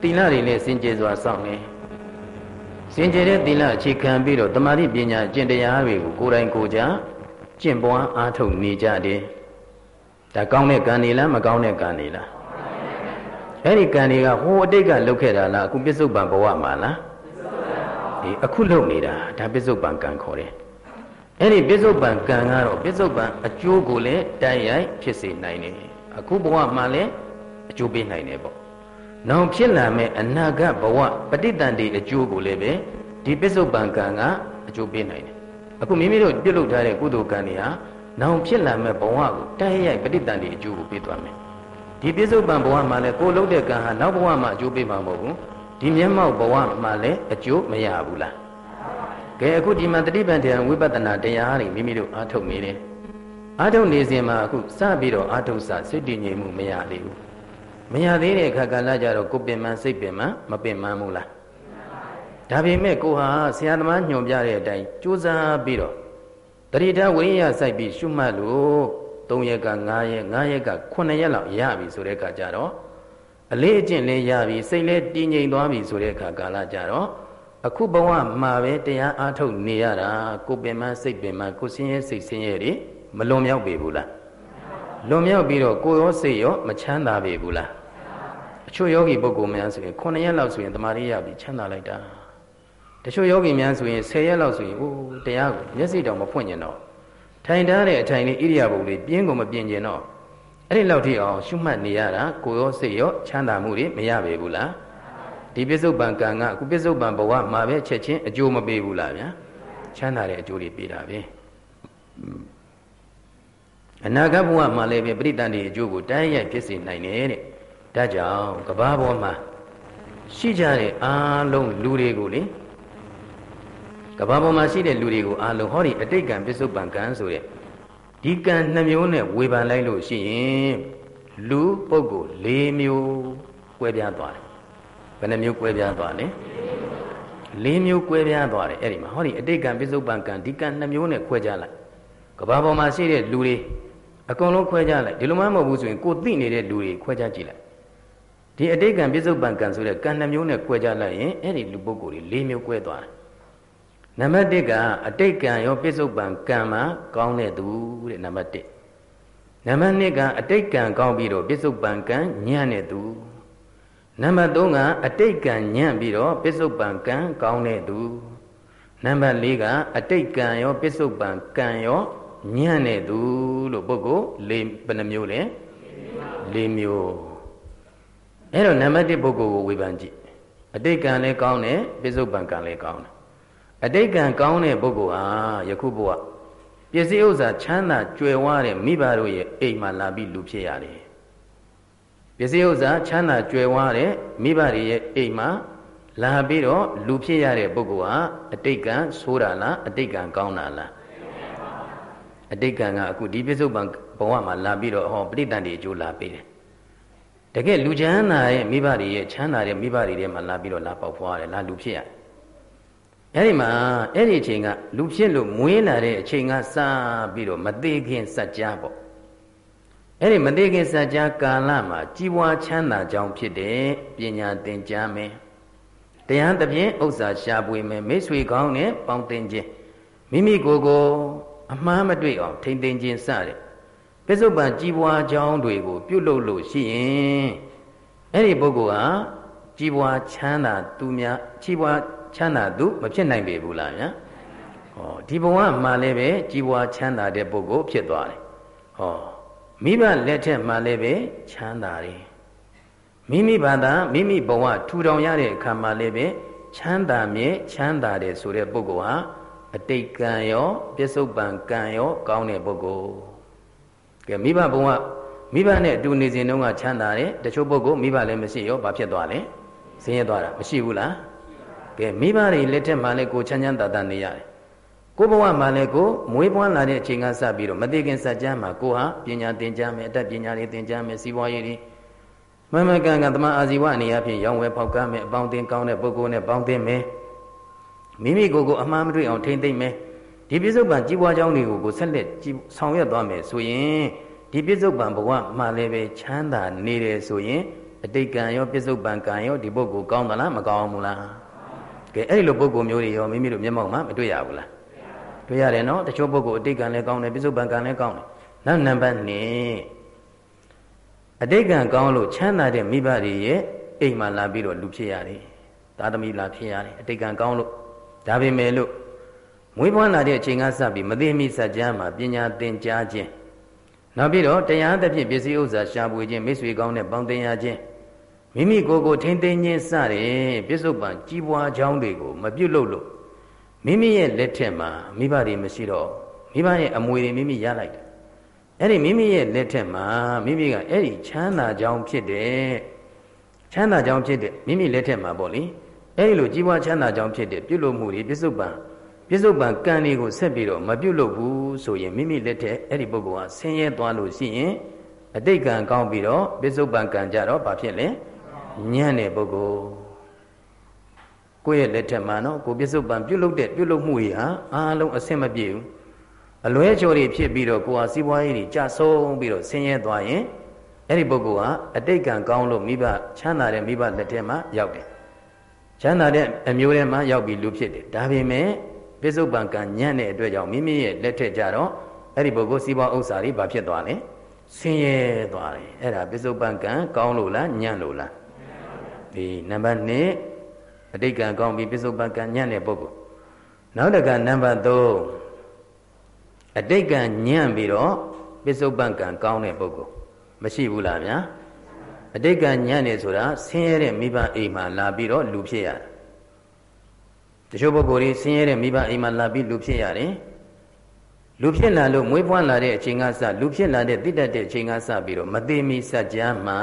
တိလတွေနဲ့စင်ကြယ်စွာစောင့်နေစင်ကြယ်တဲ့တိလအခြေခံပြီးတော့တမာတိပညာကျင့်တရားတွေကိုကိုယ်တိုင်ကိုယ်ကြကျင့်ပွားအားထုတ်နေကြတယ်ဒါကောင်းတဲ့ကံနေလားမကောင်းတဲ့ကံနေလား အဲ့ဒီကံတွေကဟိုအတိတ်ကလုပ်ခဲ့တာလားအခုပစ္စုပန်ဘဝမှာလားဒီအခုလုပ်နေတာဒါပစ္စုပန်ကံခေါ်တယ်အဲ့ဒီပစ္စုပန်ကံကတော့ပစ္စုပန်အကျိုးကိုလည်းတိုက်ရိုက်ဖြစ်စေနိုင်တယ်အခုဘဝမှာလည်းအကျိုးပေးနိုင်တယ်ပေါ့။နောင်ဖြစ်လာမဲ့အနာဂတ်ဘဝပဋိသန္ဓေအကျိုးကိုလည်းပဲဒီပစ္စုပန်ကံကအကျိုးပေးနိုင်တယ်။အခုမိမိတို့ပြုလုပ်ထားတဲ့ကုသိုလ်ကံတွေဟာနောင်ဖြစ်လာမဲ့ဘဝကိုတိုက်ရိုက်ပဋိသန္ဓေအကျိုးကိုပေးသွားမယ်။ ဒီပစ္စုပန်ဘဝမှာလည်းကိုလုပ်တဲ့ကံဟာနောက်ဘဝမှာအကျိုးပေးမှာမဟုတ်ဘူး။ဒီမျက်မှောက်ဘဝမှာလည်းအကျိုးမရဘူးလား။ကဲအခုဒီမှာတတိပံတရားဝိပဿနာတရားတွေမိမိတို့အားထုတ်နေတယ်။အားထုတ်နေစဉ်မှာအခုစပြီးတော့အားထုတ်စစိတ်တည်ငြိမ်မှုမရသေးဘူး။မရသေးတဲ့အခါကာလကြတော့ကိုပင်မစိတ်ပင်မမပင်မဘူးလားဒါပေမဲ့ကိုဟာဆရာသမားညွှန်ပြတဲ့အတိုင်းကြိုးစားပြီးတော့တတိထဝိရိယစိုက်ပြီးရှုမှတ်လို့ 3ရက်က5ရက်5ရက်က9ရက်လောက်ရပြီဆိုတဲ့အခါကျတော့အလေးအကျင့်လေးရပြီစိတ်လေးတည်ငြိမ်သွားပြီဆိုတဲ့အခါကာလကြတော့အခုဘဝမှာပဲတရားအားထုတ်နေရတာကိုပင်မစိတ်ပင်မကိုစင်းရဲစိတ်စင်းရဲတွေမလွန်မြောက်ပေဘူးလားလွန်မြောက်ပြီးတော့ကိုရောစိတ်ရောမချမ်းသာပေဘူးလားအချို့ယောဂီပုဂ္ဂိုလ်များဆိုရင်9ရက်လောက်ဆိုရင်တမာရီရပြီးချမ်းသာလိုက်တာတချို့ယောဂီများဆိုရင်10ရက်လောက်ဆိုရင်အိုးတရားကိုမျက်စိတောင်မဖွင့်ကျင်တော့ ထိုင်ထားတဲ့အထိုင်လေးဣရိယာပုလေးပြင်းကိုမပြင်းကျင်တော့အဲ့ဒီလောက်ထိအောင်ရှုမှတ်နေရတာကိုရောစိတ်ရောချမ်းသာမှုတွေမရပေဘူးလားဒီပစ္စုပန်ကံကအခုပစ္စုပန်ဘဝမှာပဲချက်ချင်းအကျိုးမပေးဘူးလားဗျာချမ်းသာတဲ့အကျိုးတွေပေးတာပဲအနာဂတ်ဘဝမှာလည်းပဲပရိသတ်တွေအကျိုးကိုတိုင်းရိုက်ဖြစ်စေနိုင်တယ်တဲ့ဒါကြောင့်ကဘာပေါ်မှာရှိကြတဲ့အားလုံးလူတွေကိုလေ ကဘာပေါ်မှာရှိတဲ့လူတွေကိုအားလုံးဟောဒီအတိတ်ကံပစ္စုပန်ကံဆိုတဲ့ဒီကံနှမျိုးနဲ့ဝေဖန်လိုက်လို့ရှိရင်လူပုဂ္ဂိုလ်၄မျိုးကွဲပြားသွားတယ်ဘယ်နှမျိုးကွဲပြားသွားလဲ၄မျိုးကွဲပြားသွားတယ်အဲ့ဒီမှာဟောဒီအတိတ်ကံပစ္စုပန်ကံဒီကံနှမျိုးနဲ့ခွဲကြလိုက်ကဘာပေါ်မှာရှိတဲ့လူတွေအကုန်လုံးခွဲကြလိုက်ဒီလိုမှမဟုတ်ဘူးဆိုရင်ကိုသိနေတဲ့လူတွေခွဲကြကြည့်လိုက်ဒီအတိတ်ကံပြစ္ဆုတ်ပံကံဆိုတဲ့ကံနှမျိုးနဲ့꿰ကြလိုက်ရင်အဲ့ဒီလူပုဂ္ဂိုလ်တွေ၄မျိုး꿰သွားတယ် နံပါတ်1ကအတိတ်ကံရောပြစ္ဆုတ်ပံကံမှာကောင်းတဲ့သူတဲ့နံပါတ်1နံပါတ်2ကအတိတ်ကံကောင်းပြီးတော့ပြစ္ဆုတ်ပံကံညံ့တဲ့သူနံပါတ်3ကအတိတ်ကံညံ့ပြီးတော့ပြစ္ဆုတ်ပံကံကောင်းတဲ့သူနံပါတ်4ကအတိတ်ကံရောပြစ္ဆုတ်ပံကံရောညံ့တဲ့သူလို့ပုဂ္ဂိုလ်၄ဘယ်နှမျိုးလဲ၄မျိုးအဲ့တော့နံပါတ်1ပုဂ္ဂိုလ်ကိုဝေဖန်ကြည့်အတိတ်ကံလည်းကောင်းတယ်ပြစ္ဆုတ်ပံကံလည်းကောင်းတယ် အတိတ်ကံကောင်းတဲ့ပုဂ္ဂိုလ်ဟာယခုဘဝပစ္စည်းဥစ္စာချမ်းသာကြွယ်ဝတဲ့မိဘတို့ရဲ့အိမ်မှာလာပြီးလူဖြစ်ရတယ်ပစ္စည်းဥစ္စာချမ်းသာကြွယ်ဝတဲ့မိဘတွေရဲ့အိမ်မှာလာပြီးတော့လူဖြစ်ရတဲ့ပုဂ္ဂိုလ်ဟာအတိတ်ကံဆိုးတာလားအတိတ်ကံကောင်းတာလားအတိတ်ကံကအခုဒီပစ္စုပန်ဘဝမှာလာပြီးတော့ဟောပဋိသန္ဓေအကျိုးလာပေးတယ်တကယ်လူချမ်းသာရဲ့မိဘတွေရဲ့ချမ်းသာတဲ့မိဘတွေထဲမှာလာပြီးတော့လာပေါက်ဖွားတယ်လာလူဖြစ်ရတယ် အဲ့ဒီမှာအဲ့ဒီအချိန်ကလူဖြစ်လို့မွေးလာတဲ့အချိန်ကစပြီးတော့မသေးခင်စัจ जा ပေါ့အဲ့ဒီမသေးခင်စัจ जा ကာလမှာကြီးပွားချမ်းသာကြောင်းဖြစ်တဲ့ပညာသင်ကြားမယ်တရားသဖြင့်ဥစ္စာရှာပွေမယ်မိတ်ဆွေကောင်းနဲ့ပေါင်းတင်ခြင်းမိမိကိုယ်ကိုအမှားမတွေ့အောင်ထိမ့်သိမ်းခြင်းစတဲ့ပစ္စုပန်ကြီးပွားကြောင်းတွေကို ပြုလုပ်လို့ရှိရင်အဲ့ဒီပုဂ္ဂိုလ်ဟာကြီးပွားချမ်းသာသူများကြီးပွား ချမ်းသာသူမဖြစ်နိုင်ပေဘူးလားဗျာဟောဒီဘဝမှာလည်းပဲကြီးပွားချမ်းသာတဲ့ပုဂ္ဂိုလ်ဖြစ်သွားတယ်ဟောမိဘလက်ထက်မှာလည်းပဲချမ်းသာတယ်မိမိဘာသာမိမိဘဝထူထောင်ရတဲ့အခါမှာလည်းပဲချမ်းသာမြဲချမ်းသာတယ်ဆိုတဲ့ပုဂ္ဂိုလ်ဟာအတိတ်ကံရောပြစ္ဆုတ်ပံကံရောကောင်းတဲ့ပုဂ္ဂိုလ်ကဲမိဘဘဝမိဘနဲ့အတူနေစဉ်တုန်းကချမ်းသာတယ်တချို့ပုဂ္ဂိုလ်မိဘလည်းမရှိရောဘာဖြစ်သွားလဲဆင်းရဲသွားတာမရှိဘူးလား ကဲမိဘတွေလက်ထက်မှာလည်းကိုချမ်းချမ်းသာသာနေရတယ်ကိုဘဝမှာလည်းကိုမွေးပွားလာတဲ့အချိန်ကစပြီးတော့မသိခင်စัจ जा မှာကိုဟာပညာသင်ကြားမယ်အတတ်ပညာတွေသင်ကြားမယ်စီးပွားရေးတွေမမကန်ကတမအာဇီဝအနေအချင်းရောင်းဝယ်ဖောက်ကားမယ်အပေါင်းအသင်းကောင်းတဲ့ပုဂ္ဂိုလ်နဲ့ပေါင်းသင်းမယ်မိမိကိုယ်ကိုအမှားမတွေ့အောင်ထိမ့်သိမ့်မယ်ဒီပြစ္ဆုတ်ပံကြီးပွားကြောင်းတွေကိုကိုဆက်လက်ဆောင်ရွက်သွားမယ်ဆိုရင်ဒီပြစ္ဆုတ်ပံဘဝမှာလည်းပဲချမ်းသာနေတယ်ဆိုရင်အတိတ်ကံရောပြစ္ဆုတ်ပံကံရောဒီပုဂ္ဂိုလ်ကောင်းသလားမကောင်းဘူးလား ကဲအဲ့ဒီလိုပုဂ္ဂိုလ်မျိုးတွေရောမိမိတို့မျက်မှောက်မှာမတွေ့ရဘူးလားတွေ့ရတယ်နော်တချို့ပုဂ္ဂိုလ်အတိတ်ကံလည်းကောင်းတယ်ပြစ္ဆုတ်ပံကံလည်းကောင်းတယ်နောက်နံပါတ်2အတိတ်ကံကောင်းလို့ချမ်းသာတဲ့မိဘတွေရဲ့အိမ်မှာလာပြီးတော့လူဖြစ်ရတယ်သာသမီလာဖြစ်ရတယ်အတိတ်ကံကောင်းလို့ဒါပေမဲ့လို့မွေးဖွားလာတဲ့အချိန်ကစပြီးမသိမိစัจ जा မှာပညာသင်ကြားခြင်းနောက်ပြီးတော့တရားသဖြင့်ပစ္စည်းဥစ္စာရှာဖွေခြင်းမိတ်ဆွေကောင်းနဲ့ပေါင်းသင်ရခြင်း မိမိကိုယ်ကိုထိမ့်သိမ်းခြင်းစတဲ့ပြစ္ဆုတ်ပံကြီးပွားကြောင်းတွေကိုမပြုတ်လို့လို့မိမိရဲ့လက်ထက်မှာမိဘတွေမရှိတော့မိဘရဲ့အမွေတွေမိမိရလိုက်တယ်အဲ့ဒီမိမိရဲ့လက်ထက်မှာမိမိကအဲ့ဒီချမ်းသာကြောင်းဖြစ်တဲ့ချမ်းသာကြောင်းဖြစ်တဲ့မိမိလက်ထက်မှာပေါ့လေအဲ့ဒီလိုကြီးပွားချမ်းသာကြောင်းဖြစ်တဲ့ပြုလုပ်မှုတွေပြစ္ဆုတ်ပံပြစ္ဆုတ်ပံကံတွေကိုဆက်ပြီးတော့မပြုတ်လို့ဘူးဆိုရင်မိမိလက်ထက်အဲ့ဒီပုဂ္ဂိုလ်ဟာဆင်းရဲသွားလို့ရှိရင်အတိတ်ကံကောင်းပြီးတော့ပြစ္ဆုတ်ပံကံကြတော့ဘာဖြစ်လဲ ညံ့တဲ့ပုဂ္ဂိုလ်ကိုယ့်ရဲ့လက်ထက်မှာနော်ကိုပြစ္ဆုတ်ပံပြုတ်လို့တဲ့ပြုတ်လို့မှုတွေဟာအားလုံးအဆင်မပြေဘူးအလွဲချော်တွေဖြစ်ပြီးတော့ကိုဟာစီးပွားရေးတွေကြဆုံးပြီးတော့ဆင်းရဲသွားရင်အဲ့ဒီပုဂ္ဂိုလ်ဟာအတိတ်ကံကောင်းလို့မိဘချမ်းသာတဲ့မိဘလက်ထဲမှာရောက်တယ်ချမ်းသာတဲ့အမျိုးထဲမှာရောက်ပြီးလူဖြစ်တယ်ဒါပေမဲ့ပိစုပန်ကံညံ့တဲ့အတွက်ကြောင့်မိမိရဲ့လက်ထက်ကြတော့အဲ့ဒီပုဂ္ဂိုလ်စီးပွားဥစ္စာတွေဘာဖြစ်သွားလဲဆင်းရဲသွားတယ်အဲ့ဒါပိစုပန်ကံကောင်းလို့လားညံ့လို့လား ဒီနံပါတ်1အတိတ်ကံကောင်းပြီးပိစုပန်ကံညံ့တဲ့ပုဂ္ဂိုလ်နောက်တကနံပါတ်3အတိတ်ကံညံ့ပြီးတော့ပိစုပန်ကံကောင်းတဲ့ပုဂ္ဂိုလ်မရှိဘူးလားဗျာအတိတ်ကညံ့နေဆိုတာဆင်းရဲတဲ့မိဘအိမ်မှာလာပြီးတော့လူဖြစ်ရတယ်တချို့ပုဂ္ဂိုလ်တွေဆင်းရဲတဲ့မိဘအိမ်မှာလာပြီးလူဖြစ်ရတယ်လူဖြစ်လာလို့မွေးဖွားလာတဲ့အချိန်ကစလူဖြစ်လာတဲ့တိတ္တတဲ့အချိန်ကစပြီးတော့မသိမီစัจ जा မှာ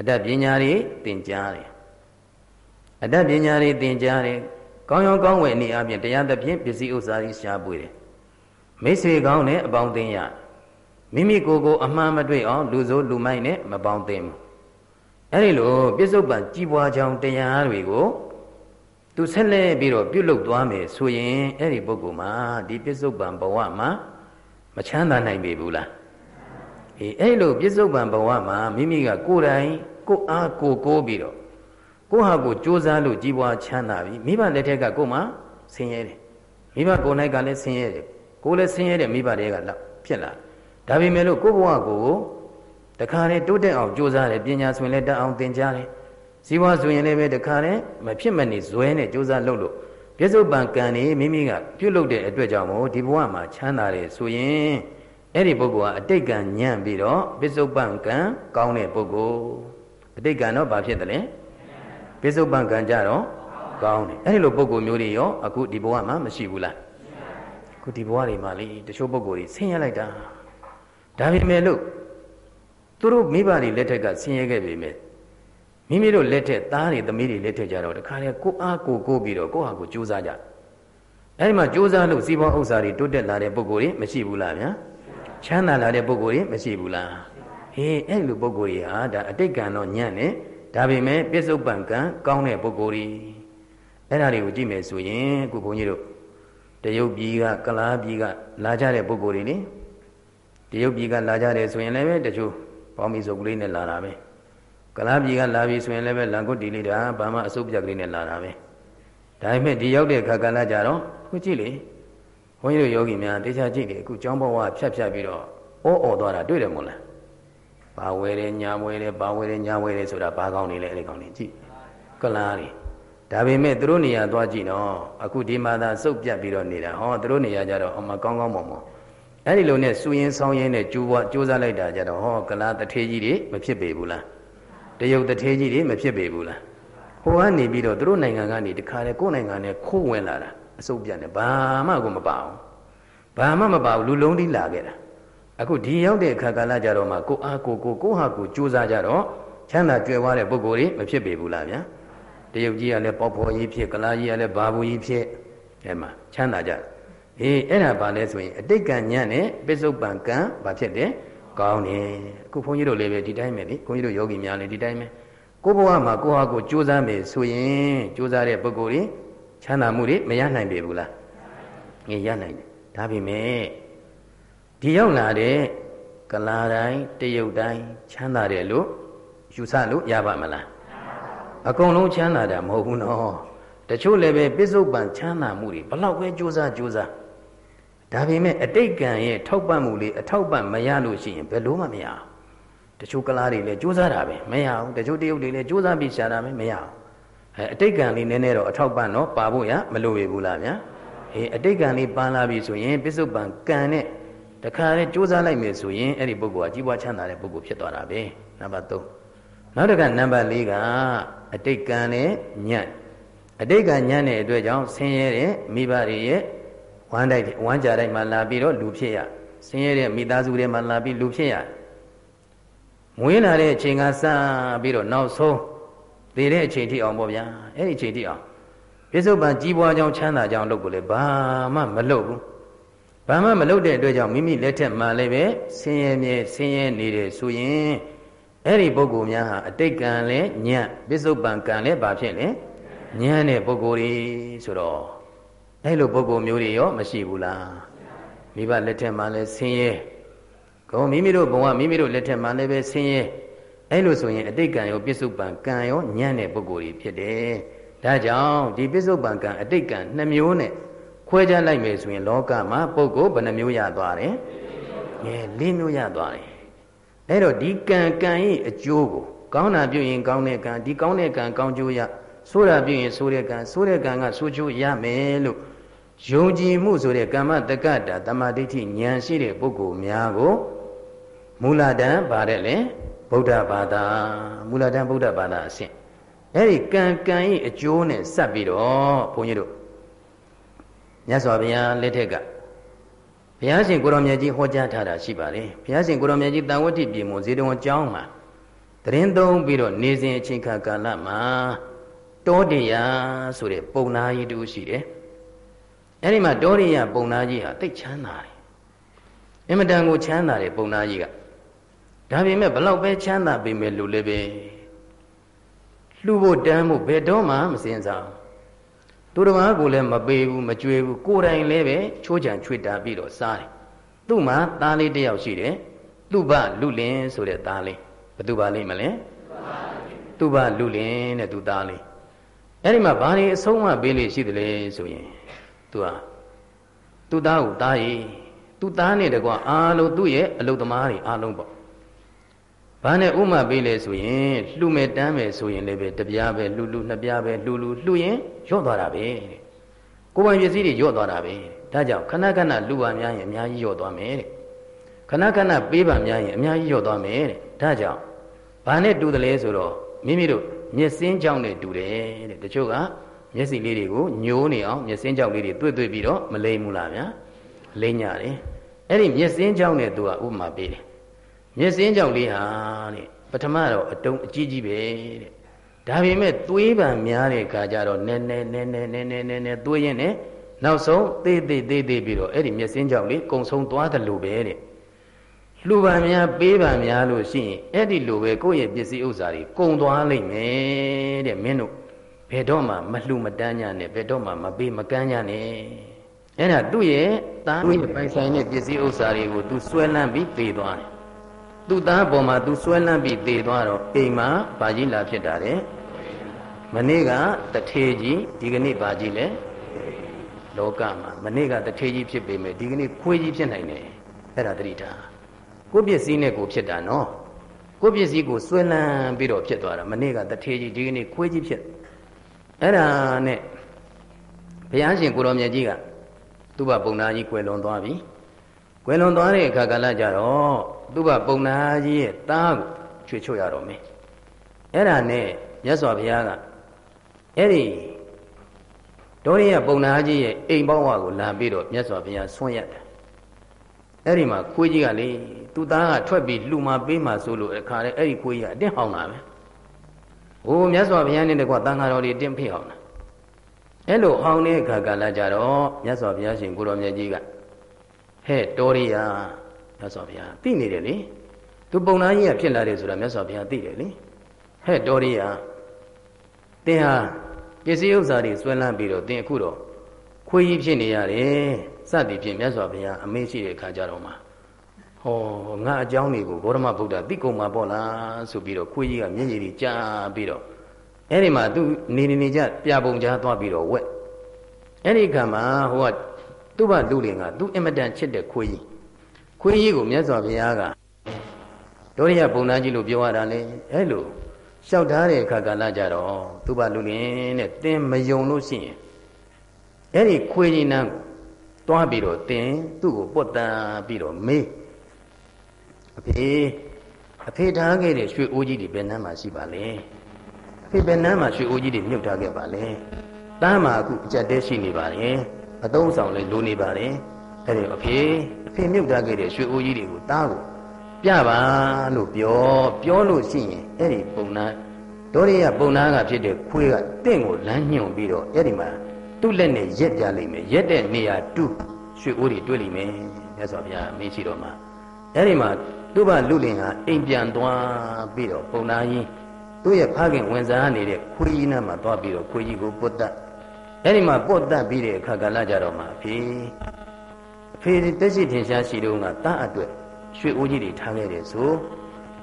အတတ်ပညာတွေသင်ကြားတယ်အတတ်ပညာတွေသင်ကြားတယ်ကောင်းရောကောင်းဝယ်နေအပြင်တရားသဖြင့်ပစ္စည်းဥစ္စာတွေရှားပွေတယ်မိတ်ဆွေကောင်းနဲ့အပေါင်းသိရမိမိကိုယ်ကိုအမှားမတွေ့အောင်လူဆိုးလူမိုက်နဲ့မပေါင်းသိဘူးအဲ့ဒီလိုပြစ္ဆုတ်ပံကြီးပွားကြောင်းတရားတွေကိုသူဆက်လက်ပြီးတော့ပြုတ်လုသွားမယ်ဆိုရင်အဲ့ဒီပုဂ္ဂိုလ်မှာဒီပြစ္ဆုတ်ပံဘဝမှာမချမ်းသာနိုင်ပြီဘူးလားအေးအဲ့လိုပြစ္ဆုတ်ပံဘဝမှာမိမိကကိုယ်တိုင် ကိုအားကိုကိုးပြီးတော့ကိုဟာကိုစူးစမ်းလို့ကြီးပွားချမ်းသာပြီမိဘလက်ထက်ကကိုမှဆင်းရဲတယ်မိဘကိုယ်၌ကလည်းဆင်းရဲတယ်ကိုယ်လည်းဆင်းရဲတယ်မိဘတွေကလောက်ဖြစ်လာဒါပေမဲ့လို့ကိုဘဝကိုတခါလေတိုးတက်အောင်ကြိုးစားတယ်ပညာဆိုရင်လည်းတက်အောင်သင်ကြားတယ်ဇီဝဆိုရင်လည်းပဲတခါလေမဖြစ်မနေဇွဲနဲ့ကြိုးစားလုပ်လို့ပြစ္ဆုတ်ပံကံနေမိမိကပြုတ်လုပ်တဲ့အတွက်ကြောင့်မို့ဒီဘဝမှာချမ်းသာတယ်ဆိုရင်အဲ့ဒီပုဂ္ဂိုလ်ဟာအတိတ်ကံညံ့ပြီးတော့ပြစ္ဆုတ်ပံကံကောင်းတဲ့ပုဂ္ဂိုလ် အတိတ်ကံတော့ဘာဖြစ်တယ်လဲပိစုပန်ကံကြတော့ကောင်းတယ်အဲ့ဒီလိုပုံကိုမျိုးတွေရောအခုဒီဘဝမှာမရှိဘူးလားအခုဒီဘဝတွေမှာလေတချို့ပုံကိုယ်တွေဆင်းရဲလိုက်တာဒါပေမဲ့လို့သူတို့မိဘတွေလက်ထက်ကဆင်းရဲခဲ့ပေမဲ့မိမိတို့လက်ထက်သားတွေသမီးတွေလက်ထက်ကြတော့တခါလေကိုအားကိုကိုပြီးတော့ကိုဟာကိုကြိုးစားကြအဲဒီမှာကြိုးစားလို့စီးပွားဥစ္စာတွေတိုးတက်လာတဲ့ပုံကိုယ်တွေမရှိဘူးလားဗျာချမ်းသာလာတဲ့ပုံကိုယ်တွေမရှိဘူးလား ဟေးအဲ့လိုပုံကိုယ်တွေဟာဒါအတိတ်ကံတော့ညံ့နေဒါပေမဲ့ပြစ္ဆုတ်ပံကံကောင်းတဲ့ပုံကိုယ်တွေအဲ့ဒါတွေကိုကြည့်မယ်ဆိုရင်အခုဘုန်းကြီးတို့တရုတ်ပြည်ကကလားပြည်ကလာကြတဲ့ပုံကိုယ်တွေလေတရုတ်ပြည်ကလာကြတယ်ဆိုရင်လည်းပဲတချို့ပေါင်းပြီးစုပ်ကလေးနဲ့လာတာပဲကလားပြည်ကလာပြီဆိုရင်လည်းပဲလန်ကုတ်တီလေးတာဘာမှအစုပ်ပြက်ကလေးနဲ့လာတာပဲဒါပေမဲ့ဒီရောက်တဲ့ခါကလာကြတော့ခုကြည့်လေဘုန်းကြီးတို့ယောဂီများတေချာကြည့်လေအခုကျောင်းဘဝဖြတ်ဖြတ်ပြီးတော့အောအော်သွားတာတွေ့တယ်မို့လား ဘာဝဲတယ်ညာဝဲတယ်ဘာဝဲတယ်ညာဝဲတယ်ဆိုတာဘာကောင်းနေလဲအဲ့ဒီကောင်းနေကြည့်ကလားတွေဒါပေမဲ့သူတို့နေရာသွားကြည့်တော့အခုဒီမှာသာစုပ်ပြတ်ပြီးတော့နေတာဟောသူတို့နေရာကြတော့အမကောင်းကောင်းမောင်မောင်အဲ့ဒီလိုနဲ့စူရင်ဆောင်းရင်နဲ့ကျိုးပွားကျိုးစားလိုက်တာကြတော့ဟောကလားတထေးကြီးတွေမဖြစ်ပေဘူးလားတရုတ်တထေးကြီးတွေမဖြစ်ပေဘူးလားဟိုကနေပြီးတော့သူတို့နိုင်ငံကနေတခါလေကိုယ်နိုင်ငံနဲ့ခိုးဝင်လာတာအစုပ်ပြတ်နေဘာမှကိုမပါအောင်ဘာမှမပါဘူးလူလုံးတိလာခဲ့တာ အခုဒီရောက်တဲ့အခါကာလကြတော့မှကိုအားကိုကိုကိုဟာကိုကြိုးစားကြတော့ချမ်းသာကြွယ်ဝတဲ့ပုဂ္ဂိုလ်တွေမဖြစ်ပေဘူးလားဗျာတရုတ်ကြီးကလည်းပေါဖော်ကြီးဖြစ်ကလားကြီးကလည်းဘာဘူးကြီးဖြစ်အဲမှာချမ်းသာကြတယ်အေးအဲ့ဒါဘာလဲဆိုရင်အတိတ်ကညံ့နဲ့ပစ္စုပန်ကံဘာဖြစ်တယ်ကောင်းတယ်အခုဘုန်းကြီးတို့လည်းပဲဒီတိုင်းပဲလေဘုန်းကြီးတို့ယောဂီများလည်းဒီတိုင်းပဲကိုဘဝမှာကိုဟာကိုကြိုးစားမယ်ဆိုရင်ကြိုးစားတဲ့ပုဂ္ဂိုလ်တွေချမ်းသာမှုတွေမရနိုင်ပေဘူးလားငရနိုင်တယ်ဒါပေမဲ့ ဒီရောက်လာတဲ့ကလာတိုင်းတရုတ်တိုင်းချမ်းသာတယ်လို့ယူဆလို့ရပါမလားအကုန်လုံးချမ်းသာတာမဟုတ်ဘူးနော်တချို့လည်းပဲပြစ္ဆုတ်ပံချမ်းသာမှုတွေဘလောက်ပဲကြိုးစားကြိုးစားဒါပေမဲ့အတိတ်ကံရဲ့ထောက်ပံ့မှုလေးအထောက်ပံ့မရလို့ရှိရင်ဘယ်လို့မှမရအောင်တချို့ကလားတွေလည်းကြိုးစားတာပဲမရအောင်တချို့တရုတ်တွေလည်းကြိုးစားပြီးရှာတာပဲမရအောင်အဲအတိတ်ကံလေးနည်းနည်းတော့အထောက်ပံ့တော့ပါဖို့ရမလိုရဘူးလားဗျာအေးအတိတ်ကံလေးပန်းလာပြီဆိုရင်ပစ္စုပန်ကံနဲ့ တခါလေကြိုးစားလိုက်မယ်ဆိုရင်အဲ့ဒီပုဂ္ဂိုလ်ကကြီးပွားချမ်းသာတဲ့ပုဂ္ဂိုလ်ဖြစ်သွားတာပဲနံပါတ်3နောက်တစ်ခါနံပါတ်4ကအတိတ်ကံနဲ့ညံ့အတိတ်ကညံ့တဲ့အတွက်ကြောင့်ဆင်းရဲတဲ့မိဘတွေရဲ့ဝမ်းတိုက်ဝမ်းကြတိုက်မှာလာပြီးတော့လူဖြစ်ရဆင်းရဲတဲ့မိသားစုတွေမှာလာပြီးလူဖြစ်ရမွေးလာတဲ့အချိန်ကစပြီးတော့နောက်ဆုံးသေတဲ့အချိန်ထိအောင်ပေါ့ဗျာအဲ့ဒီအချိန်ထိအောင်ပြစ္ဆုတ်ပံကြီးပွားကြောင်းချမ်းသာကြောင်းလုပ်ကိုလည်းဘာမှမလုပ်ဘူး ဘာမှမလုပ်တဲ့အတွက်ကြောင့်မိမိလက်ထက်မှာလည်းပဲဆင်းရဲမြဲဆင်းရဲနေတယ်ဆိုရင်အဲ့ဒီပုဂ္ဂိုလ်များဟာအတိတ်ကံလည်းညံ့ပြစ္ဆုတ်ပံကံလည်းဘာဖြစ်လဲညံ့တဲ့ပုဂ္ဂိုလ်တွေဆိုတော့အဲ့လိုပုဂ္ဂိုလ်မျိုးတွေရောမရှိဘူးလားမိဘလက်ထက်မှာလည်းဆင်းရဲကောမိမိတို့ဘဝမိမိတို့လက်ထက်မှာလည်းပဲဆင်းရဲအဲ့လိုဆိုရင်အတိတ်ကံရောပြစ္ဆုတ်ပံကံရောညံ့တဲ့ပုဂ္ဂိုလ်တွေဖြစ်တယ်ဒါကြောင့်ဒီပြစ္ဆုတ်ပံကံအတိတ်ကံနှစ်မျိုးနဲ့ ခွဲခြားလိုက်မယ်ဆိုရင်လောကမှာပုဂ္ဂိုလ်ဘယ်နှမျိုးရသွားတယ်။ငယ်လေးမျိုးရသွားတယ်။အဲ့တော့ဒီကံကံရဲ့အကျိုးကိုကောင်းတာပြုရင်ကောင်းတဲ့ကံဒီကောင်းတဲ့ကံကောင်းကျိုးရဆိုးတာပြုရင်ဆိုးတဲ့ကံဆိုးတဲ့ကံကဆိုးကျိုးရမယ်လို့ယုံကြည်မှုဆိုတဲ့ကမ္မတက္ကတာတမာဒိဋ္ဌိဉာဏ်ရှိတဲ့ပုဂ္ဂိုလ်များကိုမူလတန်ဗါတဲ့လေဗုဒ္ဓဘာသာမူလတန်ဗုဒ္ဓဘာသာအဆင့်အဲ့ဒီကံကံဤအကျိုးနဲ့စပ်ပြီးတော့ဘုန်းကြီးတို့ မြတ်စွာဘုရားလက်ထက်ကဘုရားရှင်ကိုရောင်မြတ်ကြီးဟောကြားထားတာရှိပါလေဘုရားရှင်ကိုရောင်မြတ်ကြီးတန်ဝတိပြည်မွန်ဇေတဝန်ကျောင်းမှာတရင်သုံးပြီးတော့နေစဉ်အချိန်ခါကာလမှာတောတေယဆိုတဲ့ပုံနာကြီးတူရှိတယ်အဲ့ဒီမှာတောတေယပုံနာကြီးဟာတိတ်ချမ်းသာတယ်အင်မတန်ကိုချမ်းသာတယ်ပုံနာကြီးကဒါပေမဲ့ဘလောက်ပဲချမ်းသာပေမဲ့လူလည်းပဲလှူဖို့တန်းဖို့ဘယ်တော့မှမစင်စား သူတော်ဘာကိုလည်းမပေးဘူးမကြွေးဘူးကိုယ်တိုင်လည်းပဲချိုးချံချွေတာပြီးတော့စားတယ်သူ့မှာသားလေးတစ်ယောက်ရှိတယ်သူ့ဘလူလင်ဆိုတဲ့သားလေးဘသူပါလိမ့်မလဲသူ့ဘလူလင်တဲ့သူသားလေးအဲ့ဒီမှာဘာတွေအဆုံးအမပေးလို့ရှိတယ်လဲဆိုရင်သူဟာသူ့သားကိုသားရီသူ့သားနဲ့တကွာအားလုံးသူ့ရဲ့အလုသမားတွေအားလုံးပေါ့ ဘာနဲ့ဥမာပေးလဲဆိုရင်လှူမယ်တန်းမယ်ဆိုရင်လည်းပဲတပြားပဲလှူလှူနှစ်ပြားပဲလှူလှူလှူရင်ညော့သွားတာပဲကိုယ်ပိုင်ပစ္စည်းတွေညော့သွားတာပဲဒါကြောင့်ခဏခဏလှူပါများရင်အများကြီးညော့သွားမယ်တဲ့ခဏခဏပေးပါများရင်အများကြီးညော့သွားမယ်တဲ့ဒါကြောင့်ဘာနဲ့တူတယ်လဲဆိုတော့မိမိတို့မျက်စင်းကြောင့်နဲ့တူတယ်တဲ့တချို့ကမျက်စိလေးတွေကိုညိုးနေအောင်မျက်စင်းကြောင့်လေးတွေတွေ့တွေ့ပြီးတော့မလိမ့်ဘူးလားဗျာလိမ့်ကြတယ်အဲ့ဒီမျက်စင်းကြောင့်နဲ့သူကဥပမာပေးတယ် မျက်စင်းကြောင့်လေးဟာတဲ့ပထမတော့အတုံးအကြီးကြီးပဲတဲ့ဒါပေမဲ့သွေးပံများတဲ့ခါကျတော့နည်းနည်းနည်းနည်းနည်းနည်းနည်းနည်းသွေးရင်နဲ့နောက်ဆုံးသေးသေးသေးသေးပြီးတော့အဲ့ဒီမျက်စင်းကြောင့်လေးကုံဆုံးသွားတယ်လို့ပဲတဲ့လှူပံများပေးပံများလို့ရှိရင်အဲ့ဒီလိုပဲကိုယ့်ရဲ့ပစ္စည်းဥစ္စာတွေကုံသွားလိမ့်မယ်တဲ့မင်းတို့ဘယ်တော့မှမလှူမတန်းကြနဲ့ဘယ်တော့မှမပေးမကမ်းကြနဲ့အဲ့ဒါသူ့ရဲ့သားရဲ့ပိုင်ဆိုင်တဲ့ပစ္စည်းဥစ္စာတွေကိုသူဆွဲလန်းပြီးပေးသွားတယ် သူ့သားပေါ်မှာသူဆွဲလန်းပြီးသေးသွားတော့အိမ်မှာဘာကြီးလာဖြစ်တာတဲ့မနေ့ကတထေကြီးဒီကနေ့ဘာကြီးလဲလောကမှာမနေ့ကတထေကြီးဖြစ်ပေမဲ့ဒီကနေ့ခွေးကြီးဖြစ်နိုင်တယ်အဲ့ဒါတတိတာကိုပစ္စည်းနဲ့ကိုဖြစ်တာနော်ကိုပစ္စည်းကိုဆွဲလန်းပြီးတော့ဖြစ်သွားတာမနေ့ကတထေကြီးဒီကနေ့ခွေးကြီးဖြစ်အဲ့ဒါနဲ့ဘုရားရှင်ကိုရောမြတ်ကြီးကသူ့ဘပုံနာကြီးကွယ်လွန်သွားပြီကွယ်လွန်သွားတဲ့အခါကလည်းကြတော့ သူ့ဘပုံနာကြီးရဲ့သားကိုချွေချွတ်ရတော့မင်းအဲ့ဒါနဲ့မြတ်စွာဘုရားကအဲ့ဒီဒေါရိယပုံနာကြီးရဲ့အိမ်ပေါင်းဝါကိုလာပြီးတော့မြတ်စွာဘုရားဆွန့်ရတာအဲ့ဒီမှာခွေးကြီးကလေသူ့သားကထွက်ပြီးလှူမှာပေးမှာဆိုလို့အခါလေအဲ့ဒီခွေးကြီးကအတင်းဟောင်းလာပဲ။ဟိုမြတ်စွာဘုရားနဲ့တကွာတန်ခါတော်တွေတင်းဖိဟောင်းလာ။အဲ့လိုဟောင်းတဲ့အခါကလာကြတော့မြတ်စွာဘုရားရှင်ကိုရောမြတ်ကြီးကဟဲ့ဒေါရိယ မြတ်စွာဘုရားသိနေတယ်လေသူပုံနာကြီးကဖြစ်လာတယ်ဆိုတာမြတ်စွာဘုရားသိတယ်လေဟဲ့တော်ရိယတင်းဟာပစ္စည်းဥစ္စာတွေဆွဲလန်းပြီးတော့တင်းအခုတော့ခွေးကြီးဖြစ်နေရတယ်စသည်ဖြင့်မြတ်စွာဘုရားအမေးရှိတဲ့အခါကျတော့မှဟောငါအကြောင်းတွေကိုဂေါရမဗုဒ္ဓသိကုန်မှာပေါ့လားဆိုပြီးတော့ခွေးကြီးကမျက်ရည်ကြီးကြားပြီးတော့အဲ့ဒီမှာသူနေနေနေကြပြပုံကြားသွားပြီးတော့ဝက်အဲ့ဒီခါမှာဟိုကသူ့ဘလူလင်ကသူအင်မတန်ချစ်တဲ့ခွေးကြီး ခွေးကြီးကိုမြတ်စွာဘုရားကဒုရိယပုံနာကြီးလို့ပြောရတာလေအဲ့လိုလျှောက်ထားတဲ့အခါကလည်းကြတော့သူ့ဘလူလင်တဲ့တင်းမယုံလို့ရှိရင်အဲ့ဒီခွေးကြီးနန်းတွားပြီးတော့တင်းသူ့ကိုပွတ်တန်းပြီးတော့မေးအဖေအဖေထားခဲ့တဲ့ရွှေအိုးကြီးတွေဘယ်နှမ်းမှာရှိပါလဲအဖေဘယ်နှမ်းမှာရွှေအိုးကြီးတွေမြုပ်ထားခဲ့ပါလဲတားမှာအခုအကြက်တဲရှိနေပါတယ်အသုံးဆောင်လည်းလိုနေပါတယ် အဲ့ဒီအဖေအဖေမြုပ်ထားခဲ့တဲ့ရွှေအိုးကြီးတွေကိုတားကိုပြပါလို့ပြောပြောလို့ရှိရင်အဲ့ဒီပုံနာဒေါရိယပုံနာကဖြစ်တဲ့ခွေးကတင့်ကိုလမ်းညွှန်ပြီးတော့အဲ့ဒီမှာသူ့လက်နဲ့ရက်ပြလိမ့်မယ်ရက်တဲ့နေရာတူးရွှေအိုးတွေတွေ့လိမ့်မယ်မြတ်စွာဘုရားမင်းရှိတော်မှာအဲ့ဒီမှာသူ့ဘလူလင်ဟာအိမ်ပြန်သွားပြီးတော့ပုံနာကြီးသူ့ရဲ့ဖခင်ဝင်စားနေတဲ့ခွေးကြီးနားမှာသွားပြီးတော့ခွေးကြီးကိုပုတ်တက်အဲ့ဒီမှာပုတ်တက်ပြီးတဲ့အခါကလာကြတော့မှအဖေအ ဖေတက်ရှိထင်ရှားရှိတော့ကတားအတွက်ရွှေအိုးကြီးတွေထားခဲ့တယ်ဆို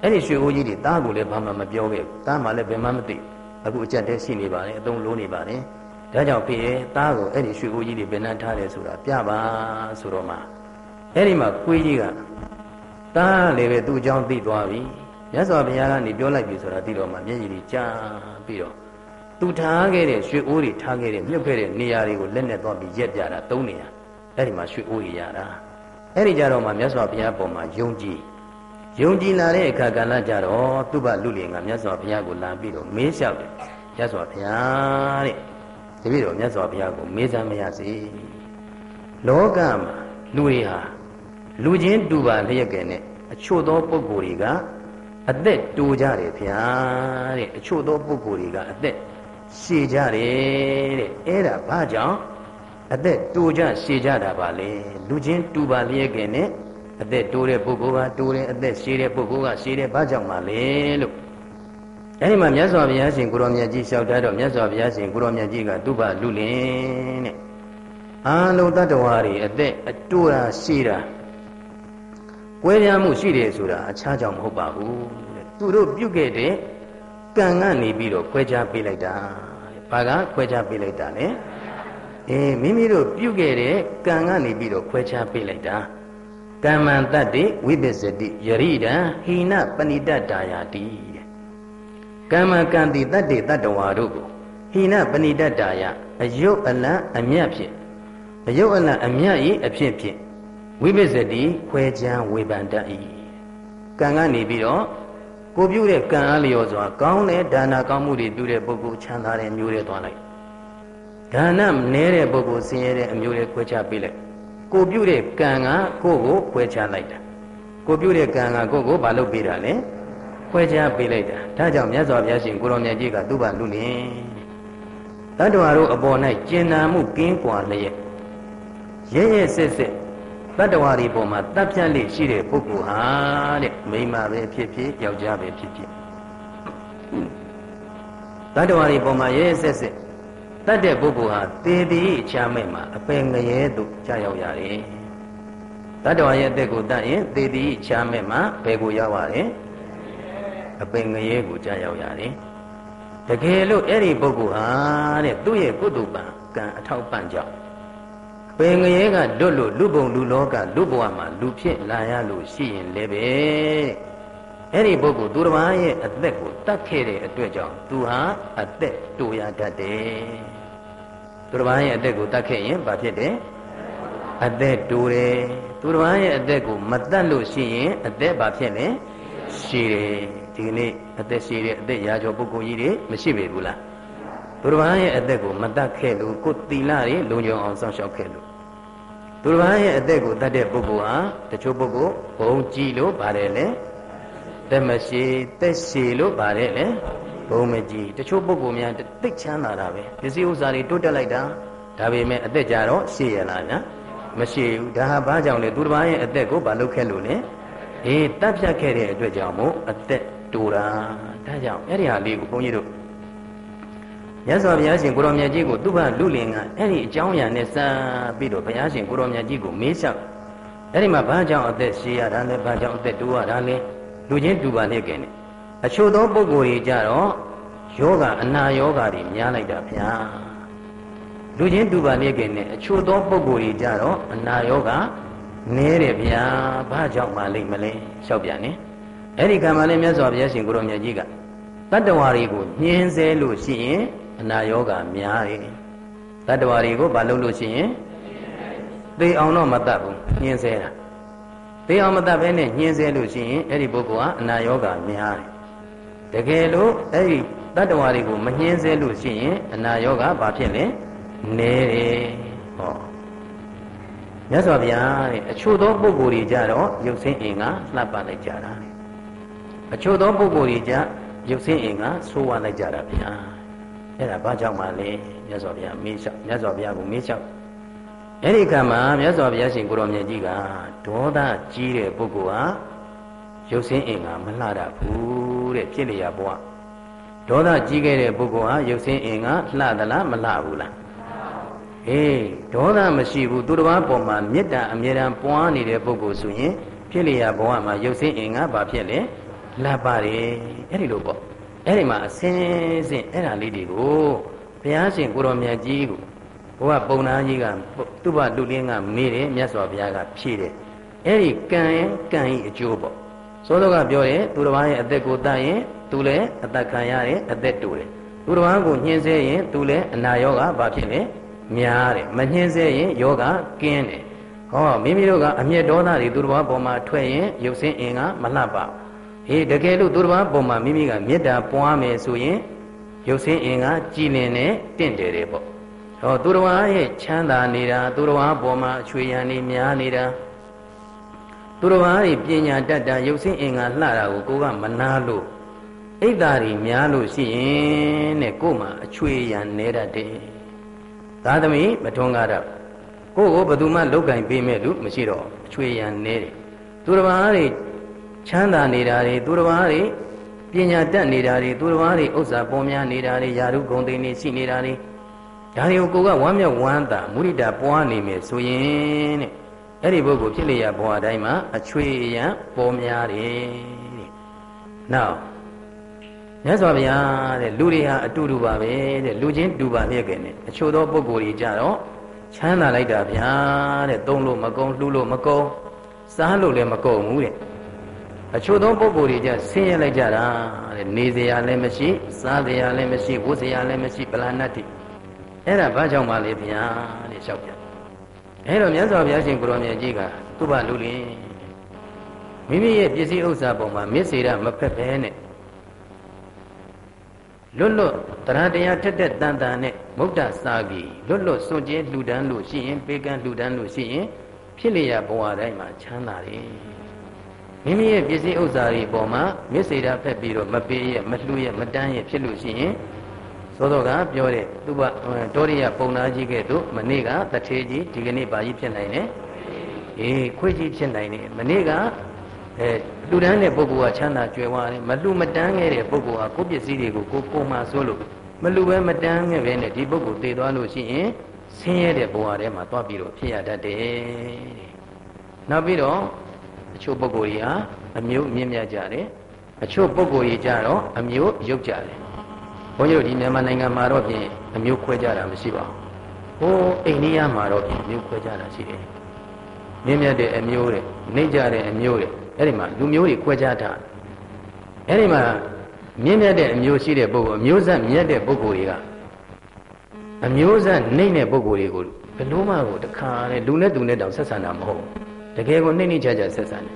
အဲ့ဒီရွှေအိုးကြီးတွေတားကိုလည်းဘာမှမပြောခဲ့ဘူးတားမှလည်းဘယ်မှမသိအခုအကြက်တဲရှိနေပါတယ်အသုံးလုံးနေပါတယ်ဒါကြောင့်ဖေရဲ့တားကိုအဲ့ဒီရွှေအိုးကြီးတွေဘယ်နှမ်းထားတယ်ဆိုတာပြပါဆိုတော့မှအဲ့ဒီမှာခွေးကြီးကတားလည်းပဲသူ့အကြောင်းသိသွားပြီမြတ်စွာဘုရားကနေပြောလိုက်ပြီဆိုတာသိတော့မှမျက်ရည်ကြီးကြားပြီးတော့သူထားခဲ့တဲ့ရွှေအိုးတွေထားခဲ့တဲ့မြုပ်ခဲ့တဲ့နေရာတွေကိုလက်နဲ့သွားပြီးရက်ပြတာသုံးနေရ အဲ့ဒီမှာရွှေအိုးတွေရတာအဲ့ဒီကြတော့မှမြတ်စွာဘုရားပေါ်မှာယုံကြည်ယုံကြည်လာတဲ့အခါကလည်းကြတော့သူ့ဘလူလင်ကမြတ်စွာဘုရားကိုလာပြီးတော့မေးလျှောက်တယ်မြတ်စွာဘုရားတဲ့တပည့်တော်မြတ်စွာဘုရားကိုမေးစမ်းမရစေလောကမှာလူတွေဟာလူချင်းတူပါလျက်ကဲနဲ့အချို့သောပုဂ္ဂိုလ်တွေကအသက်တူကြတယ်ဗျာတဲ့အချို့သောပုဂ္ဂိုလ်တွေကအသက်ရှည်ကြတယ်တဲ့အဲ့ဒါဘာကြောင့် အသက်တူကြရှည်ကြတာပါလေလူချင်းတူပါလျက်ကဲနဲ့အသက်တိုးတဲ့ပုဂ္ဂိုလ်ကတိုးတယ်အသက်ရှည်တဲ့ပုဂ္ဂိုလ်ကရှည်တယ်ဘာကြောင့်ပါလဲလို့အဲဒီမှာမြတ်စွာဘုရားရှင်ကိုရောမြတ်ကြီးလျှောက်ထားတော့မြတ်စွာဘုရားရှင်ကိုရောမြတ်ကြီးကသူ့ဘလူလင်တဲ့အာလုံတတ္တဝါတွေအသက်အတိုးတာရှည်တာကွဲပြားမှုရှိတယ်ဆိုတာအခြားကြောင့်မဟုတ်ပါဘူးတဲ့သူတို့ပြုတ်ခဲ့တဲ့ကံကနေပြီးတော့ခွဲခြားပေးလိုက်တာဘာကခွဲခြားပေးလိုက်တာလဲ အေးမိမိတို့ပြုတ်ခဲ့တဲ့ကံကနေပြီးတော့ခွဲခြားပေးလိုက်တာကမ္မံတတ္တိဝိပစ္စတိယရိဒံဟိနပဏိတတာယာတိတဲ့ကမ္မကံတိတတ္တိတတ္တဝါတို့ကိုဟိနပဏိတတာယအယုတ်အလံအမြတ်ဖြင့်အယုတ်အလံအမြတ်ဤအဖြစ်ဖြင့်ဝိပစ္စတိခွဲခြားဝေဖန်တတ်၏ကံကနေပြီးတော့ကိုပြုတဲ့ကံအားလျော်စွာကောင်းတဲ့ဒါနာကောင်းမှုတွေပြုတဲ့ပုဂ္ဂိုလ်ချမ်းသာတဲ့မျိုးတွေသွားလိုက် ဒါနမနည်းတဲ့ပုဂ္ဂိုလ်ဆင်းရဲတဲ့အမျိုးတွေခွဲခြားပေးလိုက်ကိုပြုတဲ့ကံကကိုယ့်ကိုခွဲခြားလိုက်တာကိုပြုတဲ့ကံကကိုယ့်ကိုမလုပ်ပေးတာလေခွဲခြားပေးလိုက်တာဒါကြောင့်မြတ်စွာဘုရားရှင်ကိုရောင်မြတ်ကြီးကသူ့ဘာလူလင်တတ္တဝါတို့အပေါ်၌ကျင်နာမှုကင်းကွာလျက်ရဲရဲစစ်စစ်တတ္တဝါတွေပေါ်မှာတပ်ဖြတ်လိရှိတဲ့ပုဂ္ဂိုလ်ဟာတဲ့မိန်းမပဲဖြစ်ဖြစ်ယောက်ျားပဲဖြစ်ဖြစ်တတ္တဝါတွေပေါ်မှာရဲရဲစစ်စစ် တတ်တဲ့ပုဂ္ဂိုလ်ဟာသေသည်ချားမဲ့မှာအပင်ငရဲသို့ကြာရောက်ရတယ်တတ္တဝါရဲ့အသက်ကိုတတ်ရင်သေသည်ချားမဲ့မှာဘယ်ကိုရောက်ရလဲအပင်ငရဲကိုကြာရောက်ရတယ်တကယ်လို့အဲ့ဒီပုဂ္ဂိုလ်ဟာတဲ့သူ့ရဲ့ကုသိုလ်ပံကံအထောက်ပံ့ကြောင့်ပင်ငရဲကလွတ်လို့လူပုံလူလောကလူဘဝမှာလူဖြစ်လာရလို့ရှိရင်လည်းပဲအဲ့ဒီပုဂ္ဂိုလ်သူတစ်ပါးရဲ့အသက်ကိုတတ်ခဲ့တဲ့အတွက်ကြောင့်သူဟာအသက်တူရတတ်တယ် သူတစ်ပါးရဲ့အသက်ကိုတတ်ခဲ့ရင်ဘာဖြစ်တယ်အသက်တူတယ်သူတစ်ပါးရဲ့အသက်ကိုမတတ်လို့ရှိရင်အသက်ဘာဖြစ်လဲရှိတယ်ဒီကနေ့အသက်ရှိတဲ့အသက်ရာကျော်ပုဂ္ဂိုလ်ကြီးတွေမရှိပေဘူးလားသူတစ်ပါးရဲ့အသက်ကိုမတတ်ခဲ့လို့ကိုယ်တီလာတွေလုံခြုံအောင်စောင့်ရှောက်ခဲ့လို့သူတစ်ပါးရဲ့အသက်ကိုတတ်တဲ့ပုဂ္ဂိုလ်ဟာတချို့ပုဂ္ဂိုလ်ဘုံကြည့်လို့ပါတယ်လေတက်မရှိတက်ရှိလို့ပါတယ်လေ ဘုံမကြည့်တချို့ပုဂ္ဂိုလ်များတိတ်ချမ်းသာတာပဲပစ္စည်းဥစ္စာတွေတိုးတက်လိုက်တာဒါပေမဲ့အသက်ကြတော့ရှည်ရလားညာမရှိဘူးဒါဟာဘာကြောင့်လဲသူတစ်ပါးရဲ့အသက်ကိုဘာလုပ်ခဲ့လို့လဲအေးတပ်ဖြတ်ခဲ့တဲ့အတွက်ကြောင့်မို့အသက်တူတာဒါကြောင့်အဲ့ဒီဟာလေးကိုဘုန်းကြီးတို့မြတ်စွာဘုရားရှင်ကိုရောင်မြတ်ကြီးကိုသူ့ဘာလူလင်ကအဲ့ဒီအကြောင်းအရာနဲ့စပြီးတော့ဘုရားရှင်ကိုရောင်မြတ်ကြီးကိုမေးလျှောက်အဲ့ဒီမှာဘာကြောင့်အသက်ရှည်ရတာလဲဘာကြောင့်အသက်တူရတာလဲလူချင်းတူပါနဲ့ကဲနေ အချို့သောပုဂ္ဂိုလ်တွေကြတော့ယောဂအနာယောဂတွေများလိုက်တာဗျာလူချင်းတူပါနဲ့ကဲနေအချို့သောပုဂ္ဂိုလ်တွေကြတော့အနာယောဂနဲတယ်ဗျာဘာကြောင့်မှလိမ့်မလဲလျှောက်ပြန်နေအဲ့ဒီကံမှာလည်းမြတ်စွာဘုရားရှင်ကိုရောမြတ်ကြီးကတတ္တဝါတွေကိုညှင်းဆဲလို့ရှိရင်အနာယောဂများတယ်တတ္တဝါတွေကိုဘာလုပ်လို့ရှိရင်သိအောင်တော့မတတ်ဘူးညှင်းဆဲတာသိအောင်မတတ်ဘဲနဲ့ညှင်းဆဲလို့ရှိရင်အဲ့ဒီပုဂ္ဂိုလ်ကအနာယောဂများတယ် တကယ်လို့အဲ့ဒီတတ္တဝါတွေကိုမညှင်းဆဲလို့ရှိရင်အနာယောဂဘာဖြစ်လဲနဲတယ်ဟောမြတ်စွာဘုရားတဲ့အချို့သောပုဂ္ဂိုလ်တွေကြတော့ရုပ်ဆင်းအင်ကလှပ်ပလိုက်ကြတာအချို့သောပုဂ္ဂိုလ်တွေကြရုပ်ဆင်းအင်ကဆိုးဝါးလိုက်ကြတာဗျာအဲ့ဒါဘာကြောင့်မှလဲမြတ်စွာဘုရားမေးလျှောက်မြတ်စွာဘုရားကိုမေးလျှောက်အဲ့ဒီကံမှာမြတ်စွာဘုရားရှင်ကိုရောင်မြတ်ကြီးကဒေါသကြီးတဲ့ပုဂ္ဂိုလ်ဟာ ရုပ်ဆင်းအင်ကမလှတတ်ဘူးတဲ့ဖြစ်လျာဘဝဒေါသကြီးခဲ့တဲ့ပုဂ္ဂိုလ်ဟာရုပ်ဆင်းအင်ကလှသလားမလှဘူးလားအေးဒေါသမရှိဘူးသူတစ်ပါးပေါ်မှာမေတ္တာအမြဲတမ်းပွားနေတဲ့ပုဂ္ဂိုလ်ဆိုရင်ဖြစ်လျာဘဝမှာရုပ်ဆင်းအင်ကဘာဖြစ်လဲလှပါတယ်အဲ့ဒီလိုပေါ့အဲ့ဒီမှာအစင်းစင်းအဲ့ဒါလေးတွေကိုဘုရားရှင်ကိုရောမြတ်ကြီးကိုဘုရားပုံနာကြီးကသူ့ဘလူလင်းကမေးတယ်မြတ်စွာဘုရားကဖြေတယ်အဲ့ဒီကံရဲ့ကံဤအကျိုးပေါ့ သောတော်ကပြောတယ်သူတစ်ပါးရဲ့အသက်ကိုတတ်ရင်သူလည်းအသက်ခံရတယ်အသက်တူတယ်သူတစ်ပါးကိုညှင်းဆဲရင်သူလည်းအနာရောဂါဘာဖြစ်လဲများတယ်မညှင်းဆဲရင်ယောဂကင်းတယ်ဟောမိမိတို့ကအမျက်ဒေါသတွေသူတစ်ပါးပေါ်မှာထွက်ရင်ရုပ်ဆင်းအင်ကမလှပဟေးတကယ်လို့သူတစ်ပါးပေါ်မှာမိမိကမေတ္တာပွားမယ်ဆိုရင်ရုပ်ဆင်းအင်ကကြည်လင်နဲ့တင့်တယ်တယ်ပေါ့ဟောသူတစ်ပါးရဲ့ချမ်းသာနေတာသူတစ်ပါးပေါ်မှာအချွေရံနေများနေတာ သူတစ်ပါးရဲ့ပညာတတ်တာရုပ်ဆင်းအင်ကလှတာကိုကိုကမနာလို့အိတ်တာတွေများလို့ရှိရင်တဲ့ကို့မှာအချွေရံနေတတ်တယ်သာသမီမထွန်းကားတော့ကိုယ့်ကိုဘယ်သူမှလောက်ကင်ပေးမဲ့လူမရှိတော့အချွေရန်နေတယ်သူတစ်ပါးတွေချမ်းသာနေတာတွေသူတစ်ပါးတွေပညာတတ်နေတာတွေသူတစ်ပါးတွေဥစ္စာပေါ်များနေတာတွေယာရုဂုံသိနေရှိနေတာတွေဒါတွေကိုကိုကဝမ်းမြောက်ဝမ်းသာမုရိဒာပွားနေမယ်ဆိုရင်တဲ့ အဲ့ဒီပုဂ္ဂိုလ်ဖြစ်လျက်ဘဝတိုင်းမှာအချွေရန်ပေါ်များတယ်တဲ့နောက်မြတ်စွာဘုရားတဲ့လူတွေဟာအတူတူပါပဲတဲ့လူချင်းတူပါလျက်ကနေအချို့သောပုဂ္ဂိုလ်တွေကြတော့ချမ်းသာလိုက်တာဗျာတဲ့သုံးလို့မကုန်လှူလို့မကုန်စားလို့လည်းမကုန်ဘူးတဲ့အချို့သောပုဂ္ဂိုလ်တွေကြဆင်းရဲလိုက်ကြတာတဲ့နေစရာလည်းမရှိ စားစရာလည်းမရှိဝတ်စရာလည်းမရှိပလာဏတ်တိအဲ့ဒါဘာကြောင့်ပါလဲဗျာတဲ့လျှောက်ပြ အဲ့တော့မြတ်စွာဘုရားရှင်ကိုရောမြတ်ကြီးကသူ့ဘာလူလင်မိမိရဲ့ပစ္စည်းဥစ္စာပေါ်မှာမစ္စေရမဖက်ပဲနဲ့လွတ်လွတ်တရားတရားထက်တဲ့တန်တန်နဲ့မုဒ္ဒစာကြီးလွတ်လွတ်စွန့်ကျဲလှူဒန်းလို့ရှိရင်ပေးကမ်းလှူဒန်းလို့ရှိရင်ဖြစ်လျက်ဘဝတိုင်းမှာချမ်းသာတယ်မိမိရဲ့ပစ္စည်းဥစ္စာတွေပေါ်မှာမျက်စေတာဖက်ပြီးတော့မပေးရမလှူရမတန်းရဖြစ်လို့ရှိရင် သောသောကပြောတဲ့သူကတောရိယပုံနာကြီးကဲ့သို့မနေ့ကတထေကြီးဒီကနေ့ပါကြီးဖြစ်နိုင်တယ်အေးခွေးကြီးဖြစ်နိုင်တယ်မနေ့ကအဲလူတန်းတဲ့ပုဂ္ဂိုလ်ကချမ်းသာကြွယ်ဝတယ်မလှူမတန်းခဲ့တဲ့ပုဂ္ဂိုလ်ဟာကိုယ်ပစ္စည်းတွေကိုကိုပုံမှန်ဆိုလို့မလှူပဲမတန်းခဲ့ပဲနဲ့ဒီပုဂ္ဂိုလ်သေသွားလို့ရှိရင်ဆင်းရဲတဲ့ဘဝထဲမှာသွားပြီးတော့ဖြစ်ရတတ်တယ်တဲ့နောက်ပြီးတော့အချို့ပုဂ္ဂိုလ်တွေဟာအမျိုးမြင့်မြတ်ကြတယ်အချို့ပုဂ္ဂိုလ်တွေကြတော့အမျိုးရုပ်ကြတယ် ဘုန်းကြီးတို့ဒီမြန်မာနိုင်ငံမှာတော့ပြင်အမျိုးခွဲကြတာမရှိပါဘူးဟိုအိန္ဒိယမှာတော့ပြင်မျိုးခွဲကြတာရှိတယ်မြင့်မြတ်တဲ့အမျိုးတဲ့နှိမ့်ကြတဲ့အမျိုးတဲ့အဲ့ဒီမှာလူမျိုးတွေခွဲခြားထားအဲ့ဒီမှာမြင့်မြတ်တဲ့အမျိုးရှိတဲ့ပုဂ္ဂိုလ်အမျိုးဆက်မြတ်တဲ့ပုဂ္ဂိုလ်တွေကအမျိုးဆက်နှိမ့်တဲ့ပုဂ္ဂိုလ်တွေကိုဘယ်လို့မှကိုတခါနဲ့လူနဲ့သူနဲ့တောင်ဆက်ဆံတာမဟုတ်တကယ်ကိုနှိမ့်နှိမ့်ချာချာဆက်ဆံတယ်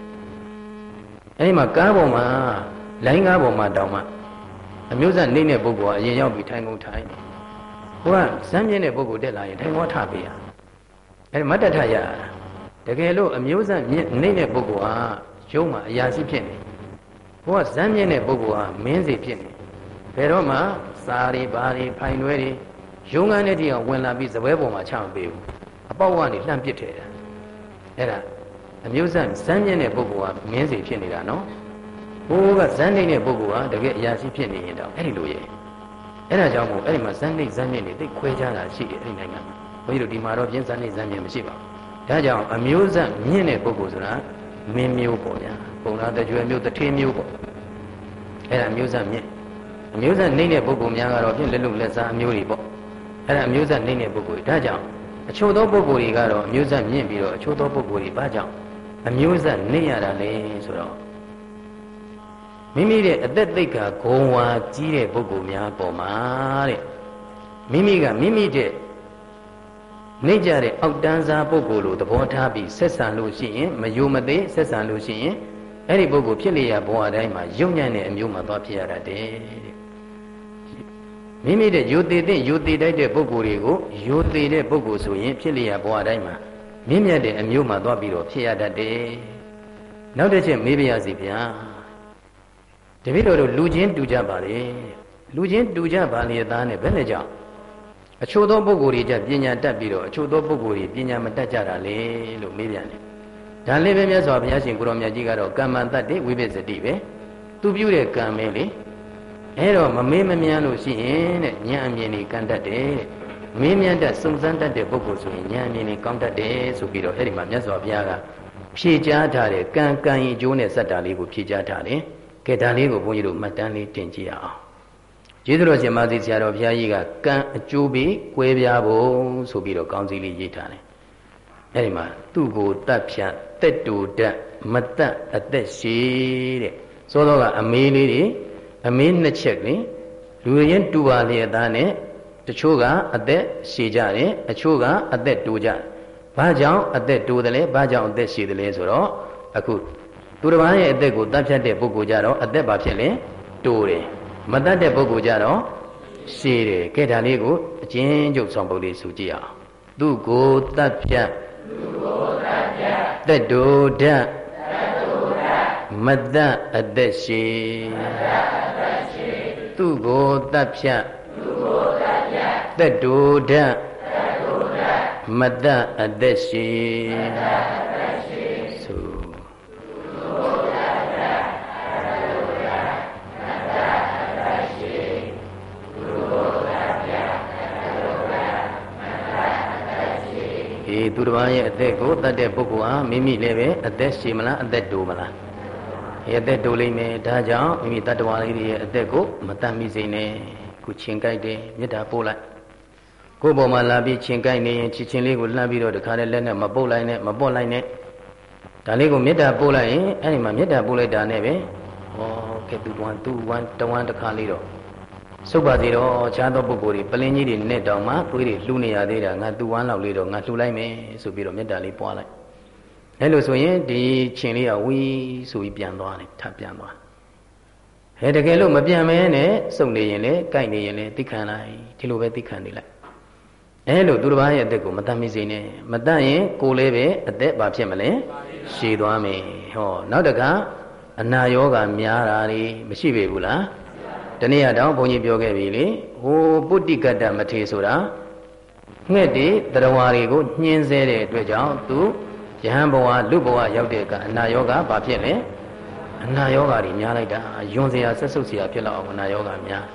အဲ့ဒီမှာကားပေါ်မှာလိုင်းကားပေါ်မှာတောင်မှ အမျိုးဆက်နှိမ့်တဲ့ပုဂ္ဂိုလ်ကအရင်ရောက်ပြီးထိုင်ကုန်ထိုင်ဟိုကဇမ်းမြင့်တဲ့ပုဂ္ဂိုလ်တက်လာရင်ထိုင်ခေါ်ထပေးရအဲ့ဒီမတ်တထရရတကယ်လို့အမျိုးဆက်မြင့်နှိမ့်တဲ့ပုဂ္ဂိုလ်ဟာရုံးမှာအရာရှိဖြစ်နေဘုရားဇမ်းမြင့်တဲ့ပုဂ္ဂိုလ်ဟာမင်းစီဖြစ်နေဘယ်တော့မှစာရီဘာရီဖိုင်တွဲတွေရုံးကန်းတဲ့တိအောင်ဝင်လာပြီးဇပွဲပေါ်မှာချမပေးဘူးအပေါက်ကနေလှမ်းပစ်ထဲတာအဲ့ဒါအမျိုးဆက်ဇမ်းမြင့်တဲ့ပုဂ္ဂိုလ်ဟာမင်းစီဖြစ်နေတာနော် ဘိုးကဇမ်းနေတဲ့ပုဂ္ဂိုလ်ဟာတကယ်အရာရှိဖြစ်နေရင်တော့အဲ့ဒီလိုရဲ့အဲ့ဒါကြောင့်မို့အဲ့ဒီမှာဇမ်းနေဇမ်းမြင့်နေသိခွဲခြားတာရှိတယ်အဲ့ဒီနိုင်ငံမှာဘုန်းကြီးတို့ဒီမှာတော့ပြင်းဇမ်းနေဇမ်းမြင့်မရှိပါဘူးဒါကြောင့်အမျိုးဆက်မြင့်တဲ့ပုဂ္ဂိုလ်ဆိုတာမင်းမျိုးပေါ့ဗျာပုံနာတကြွယ်မျိုးတထေးမျိုးပေါ့အဲ့ဒါမျိုးဆက်မြင့်အမျိုးဆက်နှိမ့်တဲ့ပုဂ္ဂိုလ်များကတော့ဖြင့်လက်လုံလက်စားအမျိုးတွေပေါ့အဲ့ဒါအမျိုးဆက်နှိမ့်တဲ့ပုဂ္ဂိုလ်ဒါကြောင့်အချို့သောပုဂ္ဂိုလ်တွေကတော့အမျိုးဆက်မြင့်ပြီးတော့အချို့သောပုဂ္ဂိုလ်တွေဘာကြောင့်အမျိုးဆက်နှိမ့်ရတာလဲဆိုတော့ မိမိရဲ့အသက်သိက္ခာဂုံဝါကြီးတဲ့ပုဂ္ဂိုလ်များပေါ်မှာတဲ့မိမိကမိမိတဲ့နှိမ့်ကြတဲ့အောက်တန်းစားပုဂ္ဂိုလ်လိုသဘောထားပြီးဆက်ဆံလို့ရှိရင်မယုံမသေးဆက်ဆံလို့ရှိရင်အဲ့ဒီပုဂ္ဂိုလ်ဖြစ်လျက်ဘဝတိုင်းမှာယုံညံ့တဲ့အမျိုးမှာသွားဖြစ်ရတတ်တယ်တဲ့မိမိတဲ့ယုံသေးတဲ့ယုံသေးတိုက်တဲ့ပုဂ္ဂိုလ်တွေကိုယုံသေးတဲ့ပုဂ္ဂိုလ်ဆိုရင်ဖြစ်လျက်ဘဝတိုင်းမှာမြင့်မြတ်တဲ့အမျိုးမှာသွားပြီးတော့ဖြစ်ရတတ်တယ်နောက်တစ်ချက်မေးပြရစီဗျာ တပည့်တော်တို့လူချင်းတူကြပါလေလူချင်းတူကြပါလေသားနဲ့ဘယ်နဲ့ကြောင့်အချို့သောပုဂ္ဂိုလ်တွေကြပညာတတ်ပြီးတော့အချို့သောပုဂ္ဂိုလ်တွေပညာမတတ်ကြတာလေလို့မေးပြန်တယ်။ဒါလေးပဲမြတ်စွာဘုရားရှင်ကိုရောမြတ်ကြီးကတော့ကမ္မန္တတ္တိဝိပဿတိပဲ။သူပြုတဲ့ကံပဲလေ။အဲတော့မမေးမမြန်းလို့ရှိရင်တဲ့ဉာဏ်အမြင်ကြီးကံတတ်တယ်တဲ့။မင်းမြတ်တတ်စုံစမ်းတတ်တဲ့ပုဂ္ဂိုလ်ဆိုရင်ဉာဏ်အမြင်ကြီးကောင်းတတ်တယ်ဆိုပြီးတော့အဲ့ဒီမှာမြတ်စွာဘုရားကဖြေကြားထားတဲ့ကံကံရင်ကျိုးနဲ့စက်တာလေးကိုဖြေကြားထားတယ်။ ကဲဒါလေးကိုဘုန်းကြီးတို့မှတ်တမ်းလေးတင်ကြည့်အောင်။ကျေးဇူးတော်ရှင်မသိဆရာတော်ဘုရားကြီးကကံအကျိုးပေးကွဲပြားဖို့ဆိုပြီးတော့ကောင်းစီလေးရေးထားတယ်။အဲဒီမှာသူ့ကိုတတ်ဖြတ်တက်တူတတ်မတတ်အသက်ရှိတဲ့။သောတော်ကအမေးလေးတွေအမေးနှစ်ချက်လေလူရင်းတူပါလျက်သားနဲ့တချို့ကအသက်ရှည်ကြတယ်အချို့ကအသက်တိုးကြတယ်။ဘာကြောင့်အသက်တိုးတယ်လဲဘာကြောင့်အသက်ရှည်တယ်လဲဆိုတော့အခု သူတစ်ပါးရဲ့အသက်ကိုတတ်ဖြတ်တဲ့ပုဂ္ဂိုလ်ကြတော့အသက်ဘာဖြစ်လဲတိုးတယ်။မတတ်တဲ့ပုဂ္ဂိုလ်ကြတော့ရှည်တယ်ကဲဒါလေးကိုအချင်းကျုပ်ဆောင်ပုဒ်လေးဆိုကြည့်အောင်သူကိုတတ်ဖြတ်သူကိုတတ်ဖြတ်တက်တူဓာတ်တက်တူဓာတ်မတတ်အသက်ရှည်မတတ်အသက်ရှည်သူကိုတတ်ဖြတ်သူကိုတတ်ဖြတ်တက်တူဓာတ်တက်တူဓာတ်မတတ်အသက်ရှည်မတတ်အသက်ရှည် သူတစ်ပါးရဲ့အသက်ကိုတတ်တဲ့ပုဂ္ဂိုလ်ဟာမိမိလည်းပဲအသက်ရှည်မလားအသက်တိုးမလားရဲ့အသက်တိုးလိမ့်မယ်ဒါကြောင့်မိမိတတ္တဝါလေးတွေရဲ့အသက်ကိုမတတ်မိစေနဲ့ခုချင်းကြိုက်တယ်မေတ္တာပို့လိုက်ကိုယ်ပေါ်မှာလာပြီးချင်းကြိုက်နေရင်ချစ်ချင်းလေးကိုလှမ်းပြီးတော့တခါတည်းလက်နဲ့မပုတ်လိုက်နဲ့မပုတ်လိုက်နဲ့ဒါလေးကိုမေတ္တာပို့လိုက်ရင်အဲ့ဒီမှာမေတ္တာပို့လိုက်တာနဲ့ပဲဟောကဲသူတဝမ်းသူဝမ်းတဝမ်းတစ်ခါလေးတော့ စုပ်ပါသေးတော့ခြားသောပုဂ္ဂိုလ်တွေပလင်းကြီးတွေနဲ့တောင်မှသွေးတွေလှူနေရသေးတာငါသူဝမ်းလောက်လေးတော့ငါလှူလိုက်မယ်ဆိုပြီးတော့မေတ္တာလေးပွားလိုက်အဲလိုဆိုရင်ဒီချင်းလေးကဝီးဆိုပြီးပြန်သွားတယ်ထပ်ပြန်သွားဟဟဲတကယ်လို့မပြန်မဲနဲ့စုံနေရင်လေကြိုက်နေရင်လေသိခံလိုက်ဒီလိုပဲသိခံနေလိုက်အဲလိုသူတစ်ပါးရဲ့အသက်ကိုမတတ်မိစေနဲ့မတတ်ရင်ကိုယ်လေးပဲအသက်ဘာဖြစ်မလဲရှည်သွားမယ်ဟောနောက်တကအနာယောဂများတာတွေမရှိပေဘူးလား တနေ့ကတော့ဘုန်းကြီးပြောခဲ့ပြီလေဟိုပုတ္တိကတ္တမထေဆိုတာငှက်တွေတရဝါတွေကိုညှင်းဆဲတဲ့အတွက်ကြောင့်သူယဟန်ဘဝလူဘဝရောက်တဲ့ကအနာယောဂဘာဖြစ်လဲအနာယောဂတွေများလိုက်တာယွန်စရာဆက်ဆုပ်စရာဖြစ်တော့အနာယောဂများ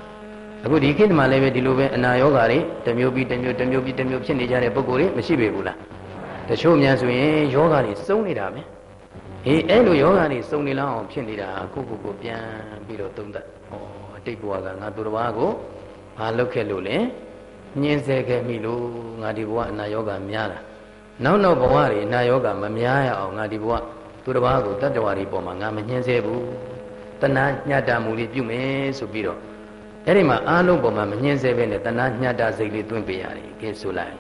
အခုဒီခေတ်မှာလည်းပဲဒီလိုပဲအနာယောဂတွေတစ်မျိုးပြီးတစ်မျိုးတစ်မျိုးပြီးတစ်မျိုးဖြစ်နေကြတဲ့ပုံကိုယ်တွေမရှိပေဘူးလားတချို့များဆိုရင်ယောဂတွေစုံနေတာပဲအေးအဲ့လိုယောဂတွေစုံနေလောက်အောင်ဖြစ်နေတာကိုကိုကိုပြန်ပြီးတော့သုံးသပ်ဩအ တိတ်ဘဝကငါသူတစ်ပါးကိုဘာလုပ်ခဲ့လို့လဲညင်းဆဲခဲ့မိလို့ငါဒီဘဝအနာယောဂများတာနောက်နောက်ဘဝတွေအနာယောဂမများရအောင်ငါဒီဘဝသူတစ်ပါးကိုတတ္တဝါတွေပေါ်မှာငါမညှင်းဆဲဘူးတဏှာညှတာမှုတွေပြုမယ်ဆိုပြီးတော့အဲ့ဒီမှာအားလုံးပေါ်မှာမညှင်းဆဲပဲနဲ့တဏှာညှတာစိတ်လေးတွင်းပေးရတယ်ကဲဆိုလိုက်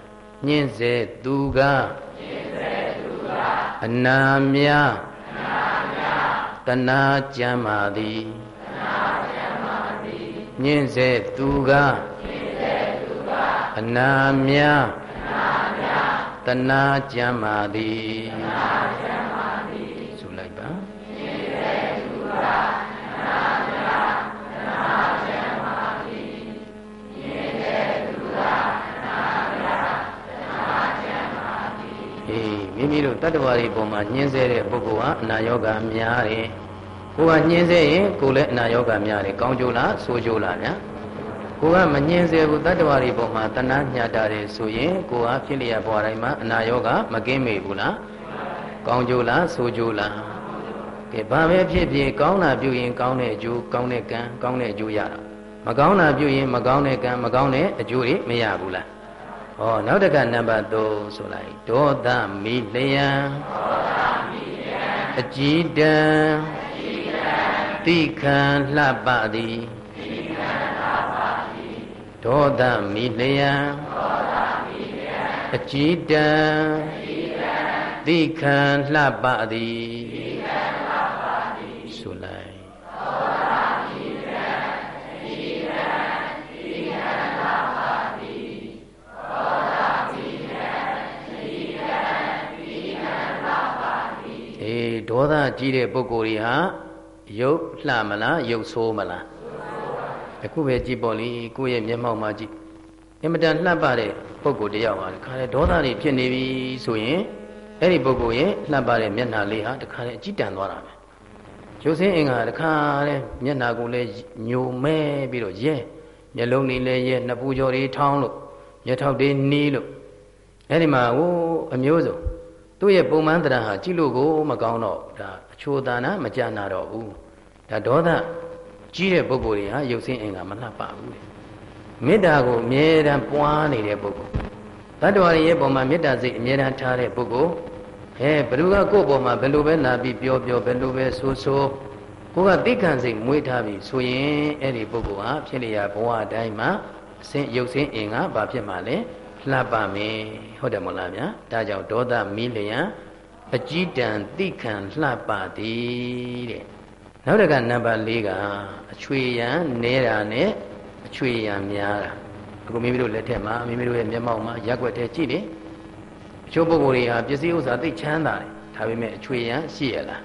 ညှင်းဆဲသူကညှင်းဆဲသူကအနာမြအနာမြတဏှာကြမ်းပါသည်တဏှာကြမ်းပါသ ည်ညှင်းဆဲသူကညှင်းဆဲသူကအနာမြအနာမြတဏှာကြမ်းပါသည်တဏှာကြမ်းပါမိမိတို့တတ္တဝါတွေပုံမှာညှင်းဆဲတဲ့ပုဂ္ဂိုလ်ဟာအနာယောဂများတယ်။ ကိုကညှင်းဆဲရင်ကိုလည်းအနာယောဂများတယ်။ကောင်းကျိုးလားဆိုးကျိုးလားဗျာ။ကိုကမညှင်းဆဲဘူးတတ္တဝါတွေပုံမှာတဏှာညှတာတယ်ဆိုရင်ကိုကဖြစ်လျက်ဘဝတိုင်းမှာအနာယောဂမကင်းမေဘူးလား။ကောင်းကျိုးလားဆိုးကျိုးလား။ကဲဘာပဲဖြစ်ဖြစ်ကောင်းတာပြုရင်ကောင်းတဲ့အကျိုးကောင်းတဲ့ကံကောင်းတဲ့အကျိုးရတာ။မကောင်းတာပြုရင်မကောင်းတဲ့ကံမကောင်းတဲ့အကျိုးတွေမရဘူးလား။ဟောနောက်တစ်ခါနံပါတ်3ဆိုလိုက်ဒေါသမီလျံဒေါသမီလျံအကြည်တံအကြည်တံ တိခံလှပသည်တိခံလှပသည်ဒေါသမီလျံဒေါသမီလျံအကြည်တံအကြည်တံတိခံလှပသည်တိခံလှပသည်ဆိုလိုက်ဒေါသကြီးတဲ့ပုဂ္ဂိုလ်တွေဟာ ရုပ်လှမလားရုပ်ဆိုးမလားအခုပဲကြည့်ပေါ့လေကိုယ့်ရဲ့မျက်မှောက်မှာကြည့်အင်မတန်လှပတဲ့ပုဂ္ဂိုလ်တယောက်ဟာတခါလေဒေါသတွေဖြစ်နေပြီဆိုရင်အဲ့ဒီပုဂ္ဂိုလ်ရဲ့လှပတဲ့မျက်နှာလေးဟာတခါလေအကြည့်တန်သွားတာပဲရုပ်စင်းအင်္ဂါတခါလေမျက်နှာကိုလည်းညိုမဲပြီးတော့ရဲမျက်လုံးတွေလည်းရဲနှစ်ပူကျော်တွေထောင်းလို့မျက်ထောက်တွေနီးလို့အဲ့ဒီမှာဟိုအမျိုးစုံသူ့ရဲ့ပုံမှန်တရားဟာကြည့်လို့ကိုမကောင်းတော့ဒါ အချိုသာနာမကြနာတော့ဘူးဒါဒေါသကြီးတဲ့ပုဂ္ဂိုလ်တွေဟာရုပ်ဆင်းအင်္ဂါမလှပဘူးလေမေတ္တာကိုအမြဲတမ်းပွားနေတဲ့ပုဂ္ဂိုလ်တတ္တဝါရဲ့ပုံမှာမေတ္တာစိတ်အမြဲတမ်းထားတဲ့ပုဂ္ဂိုလ်ဟဲဘယ်သူကကိုယ့်ပုံမှာဘယ်လိုပဲလာပြီးပြောပြောဘယ်လိုပဲဆိုဆိုကိုကသိက္ခာစိတ်မွေးထားပြီဆိုရင်အဲ့ဒီပုဂ္ဂိုလ်ဟာဖြစ်လျာဘဝအတိုင်းမှာအစဉ်ရုပ်ဆင်းအင်္ဂါဘာဖြစ်မှာလဲလှပမယ်ဟုတ်တယ်မဟုတ်လားဗျာဒါကြောင့်ဒေါသမီးလျံ အကြည်တံတိခံလှပသည်တဲ့နောက်တကနံပါတ်၄ကအချွေရန်နဲတာနဲ့အချွေရန်များတာအခုမိမိတို့လက်ထက်မှာမိမိတို့ရဲ့မျက်မှောက်မှာရက်ွက်တဲ့ကြည့်တယ်အချို့ပုဂ္ဂိုလ်တွေဟာပစ္စည်းဥစ္စာသိချမ်းသာတယ်ဒါပေမဲ့အချွေရန်ရှိရလား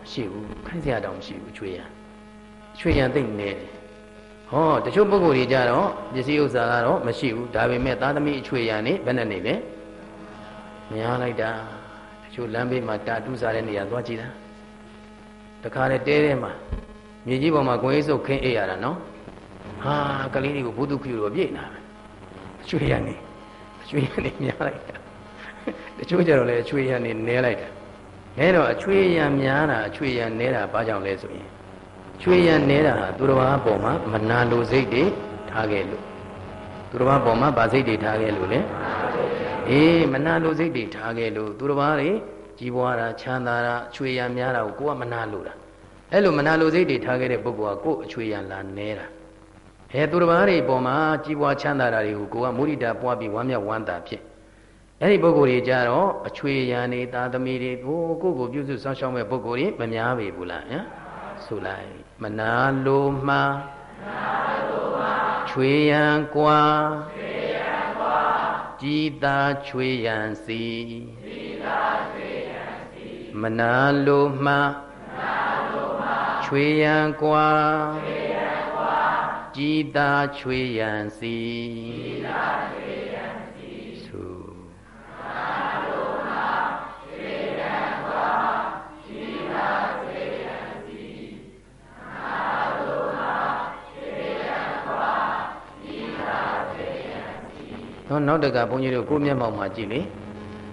မရှိဘူးခိုင်းစရာတောင်မရှိဘူးအချွေရန်အချွေရန်သိနေတယ်ဟောတချို့ပုဂ္ဂိုလ်တွေကြတော့ပစ္စည်းဥစ္စာကတော့မရှိဘူးဒါပေမဲ့သာသမီအချွေရံနေဘယ်နဲ့နေလဲများလိုက်တာတ ချို့လမ်းဘေးမှာတာတူးစားတဲ့နေရာသွားကြည့်တာတခါလေတဲထဲမှာမြေကြီးပေါ်မှာကိုယ်ရေးစုပ်ခင်းအေးရတာနော်ဟာကလေးတွေကိုဘုသူခယူတော့ပြည့်နာပဲအချွေရံနေအချွေရံနေများလိုက်တာတချို့ကြတော့လေအချွေရံနေနဲလိုက်တာအဲတော့အချွေရံများတာအချွေရံနဲတာဘာကြောင့်လဲဆိုရင်ချွေရန်နေတာဟာသူတော်ဘာပေါ်မှာမနာလိုစိတ်တွေထားခဲ့လို့သူတော်ဘာပေါ်မှာဗာစိတ်တွေထားခဲ့လို့လေ အေးမနာလိုစိတ်တွေထားခဲ့လို့သူတော်ဘာတွေကြီးပွားတာချမ်းသာတာချွေရန်များတာကိုကိုကမနာလိုတာအဲ့လိုမနာလိုစိတ်တွေထားခဲ့တဲ့ပုဂ္ဂိုလ်ကကို့အချွေရန်လာနေတာဟဲ့သူတော်ဘာတွေပေါ်မှာကြီးပွားချမ်းသာတာတွေကိုကိုကမုရိတာပွားပြီးဝမ်းမြောက်ဝမ်းသာဖြစ်အဲ့ဒီပုဂ္ဂိုလ်တွေကြတော့အချွေရန်နေသာသမီတွေကိုကိုကိုပြုစုစောင့်ရှောက်မဲ့ပုဂ္ဂိုလ်တွေမများပေဘူးလားဟမ်ဆိုဆိုလိုက်မနာလိုမှချွေရန် ကွာကြည်သာချွေရန်စီမနာလိုမှချွေရန်ကွာကြည်သာချွေရန်စီ နော်နောက်တကဘုန်းကြီးတို့ကိုမျက်မှောက်မှာကြည့်လေ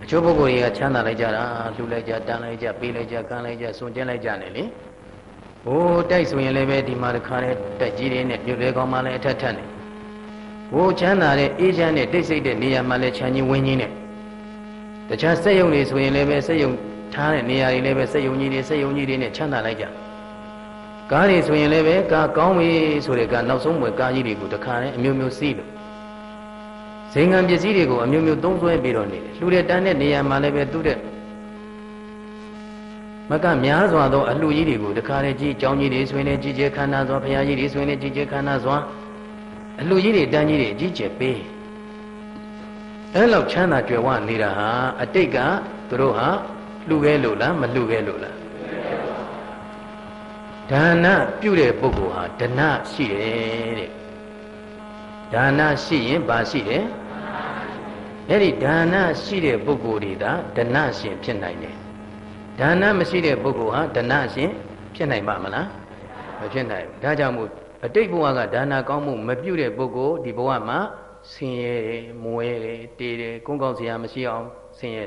အချို့ပုဂ္ဂိုလ်တွေကချမ်းသာလိုက်ကြတာလှူလိုက်ကြတန်းလိုက်ကြပေးလိုက်ကြကမ်းလိုက်ကြစွန့်ကျင်းလိုက်ကြနေလေဟိုတိုက်ဆိုရင်လည်းပဲဒီမှာတခါနဲ့တက်ကြီးတွေနဲ့ပြုတ်လဲကောင်းမှလည်းအထက်ထက်နေဟိုချမ်းသာတဲ့အေးချမ်းတဲ့တိတ်ဆိတ်တဲ့နေရာမှာလည်းချမ်းကြီးဝင်းကြီးနဲ့တခြားစက်ယုံတွေဆိုရင်လည်းပဲစက်ယုံထားတဲ့နေရာတွေလည်းပဲစက်ယုံကြီးတွေစက်ယုံကြီးတွေနဲ့ချမ်းသာလိုက်ကြကားတွေဆိုရင်လည်းပဲကားကောင်းပြီဆိုတဲ့ကနောက်ဆုံးပွဲကားကြီးတွေကိုတခါနဲ့အမျိုးမျိုးစီးလို့ ဇင်ငံပစ္စည်းတွေကိုအမျိုးမျိုးသုံးဆွဲပြီးတော့နေတယ်လှူတဲ့တန်းတဲ့နေရာမှာလည်းပဲသူ့တဲ့မကများစွာသောအလှကြီးတွေကိုတခါလေကြီးအကြောင်းကြီးတွေဆိုရင်လည်းကြီးကျယ်ခန္ဓာစွာဘုရားကြီးတွေဆိုရင်လည်းကြီးကျယ်ခန္ဓာစွာအလှကြီးတွေတန်းကြီးတွေအကြီးကျယ်ပေးအဲလောက်ချမ်းသာကြွယ်ဝနေတာဟာအတိတ်ကသူတို့ဟာလှူခဲ့လို့လားမလှူခဲ့လို့လားဒါနပြုတဲ့ပုဂ္ဂိုလ်ဟာဒနရှိတယ်တဲ့ဒါနရှိရင်ဘာရှိတယ် အဲ့ဒီဒါနရှိတဲ့ပုဂ္ဂိုလ်တွေသာဒနရှင်ဖြစ်နိုင်တယ်ဒါနမရှိတဲ့ပုဂ္ဂိုလ်ဟာဒနရှင်ဖြစ်နိုင်ပါမလားမဖြစ်နိုင်ဘူးဒါကြောင့်မို့အတိတ်ဘဝကဒါနကောင်းမှုမပြုတဲ့ပုဂ္ဂိုလ်ဒီဘဝမှာဆင်းရဲတယ်မွဲတယ်တေးတယ်ကုန်းကောင်းစရာမရှိအောင်ဆင်းရဲ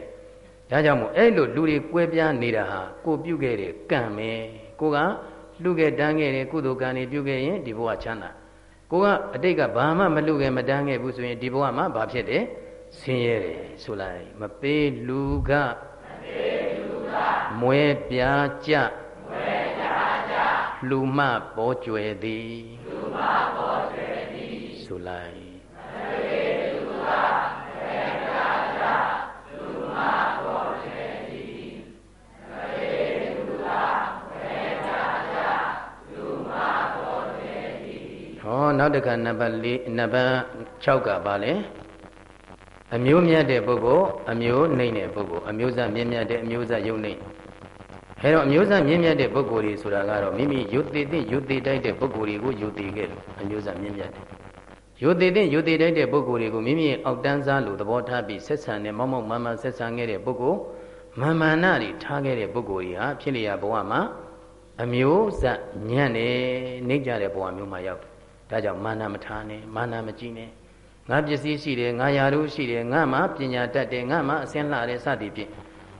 ဒါကြောင့်မို့အဲ့လိုလူတွေကွဲပြားနေတာဟာကိုပြုခဲ့တဲ့ကံပဲကိုကလူခဲ့တန်းခဲ့တဲ့ကုသိုလ်ကံတွေပြုခဲ့ရင်ဒီဘဝချမ်းသာကိုကအတိတ်ကဘာမှမလူခဲ့မတန်းခဲ့ဘူးဆိုရင်ဒီဘဝမှာဘာဖြစ်တယ် ဆင်းရဲတယ်ဆိုလိုက်မပေးလူကမပေးလူကမွဲပြားကြမွဲပြားကြလူမပေါ်ကျွယ်သည်လူမပေါ်ကျွယ်သည်ဆိုလိုက်မပေးလူကမွဲပြားကြလူမပေါ်ကျွယ်သည်မပေးလူကမွဲပြားကြလူမပေါ်ကျွယ်သည်ဟောနောက်တစ်ခါနံပါတ်၄နံပါတ်6ကပါလဲ အမျိုးမြတ်တဲ့ပုဂ္ဂိုလ်အမျိုးနှိမ့်တဲ့ပုဂ္ဂိုလ်အမျိုးစားမြင့်မြတ်တဲ့အမျိုးစားယုံနှိမ့်အဲတော့အမျိုးစားမြင့်မြတ်တဲ့ပုဂ္ဂိုလ်တွေဆိုတာကတော့မိမိယုတ်တည်တဲ့ယုတ်တည်တိုက်တဲ့ပုဂ္ဂိုလ်တွေကိုယုတ်တည်ခဲ့လို့အမျိုးစားမြင့်မြတ်တယ်ယုတ်တည်တဲ့ယုတ်တည်တိုက်တဲ့ပုဂ္ဂိုလ်တွေကိုမိမိရဲ့အောက်တန်းစားလို့သဘောထားပြီးဆက်ဆံတဲ့မောက်မောက်မန်မန်ဆက်ဆံခဲ့တဲ့ပုဂ္ဂိုလ်မာမာနတွေထားခဲ့တဲ့ပုဂ္ဂိုလ်တွေဟာဖြစ်လျာဘဝမှာအမျိုးဇညံ့နေနေကြတဲ့ဘဝမျိုးမှာရောက်တယ်ဒါကြောင့်မာနမထားနဲ့မာနမကြည့်နဲ့ ငါပစ္စည်းရှိတယ်ငါယာတို့ရှိတယ်ငါမှပညာတတ်တယ်ငါမှအစင်းလှတယ်စသည်ဖြင့်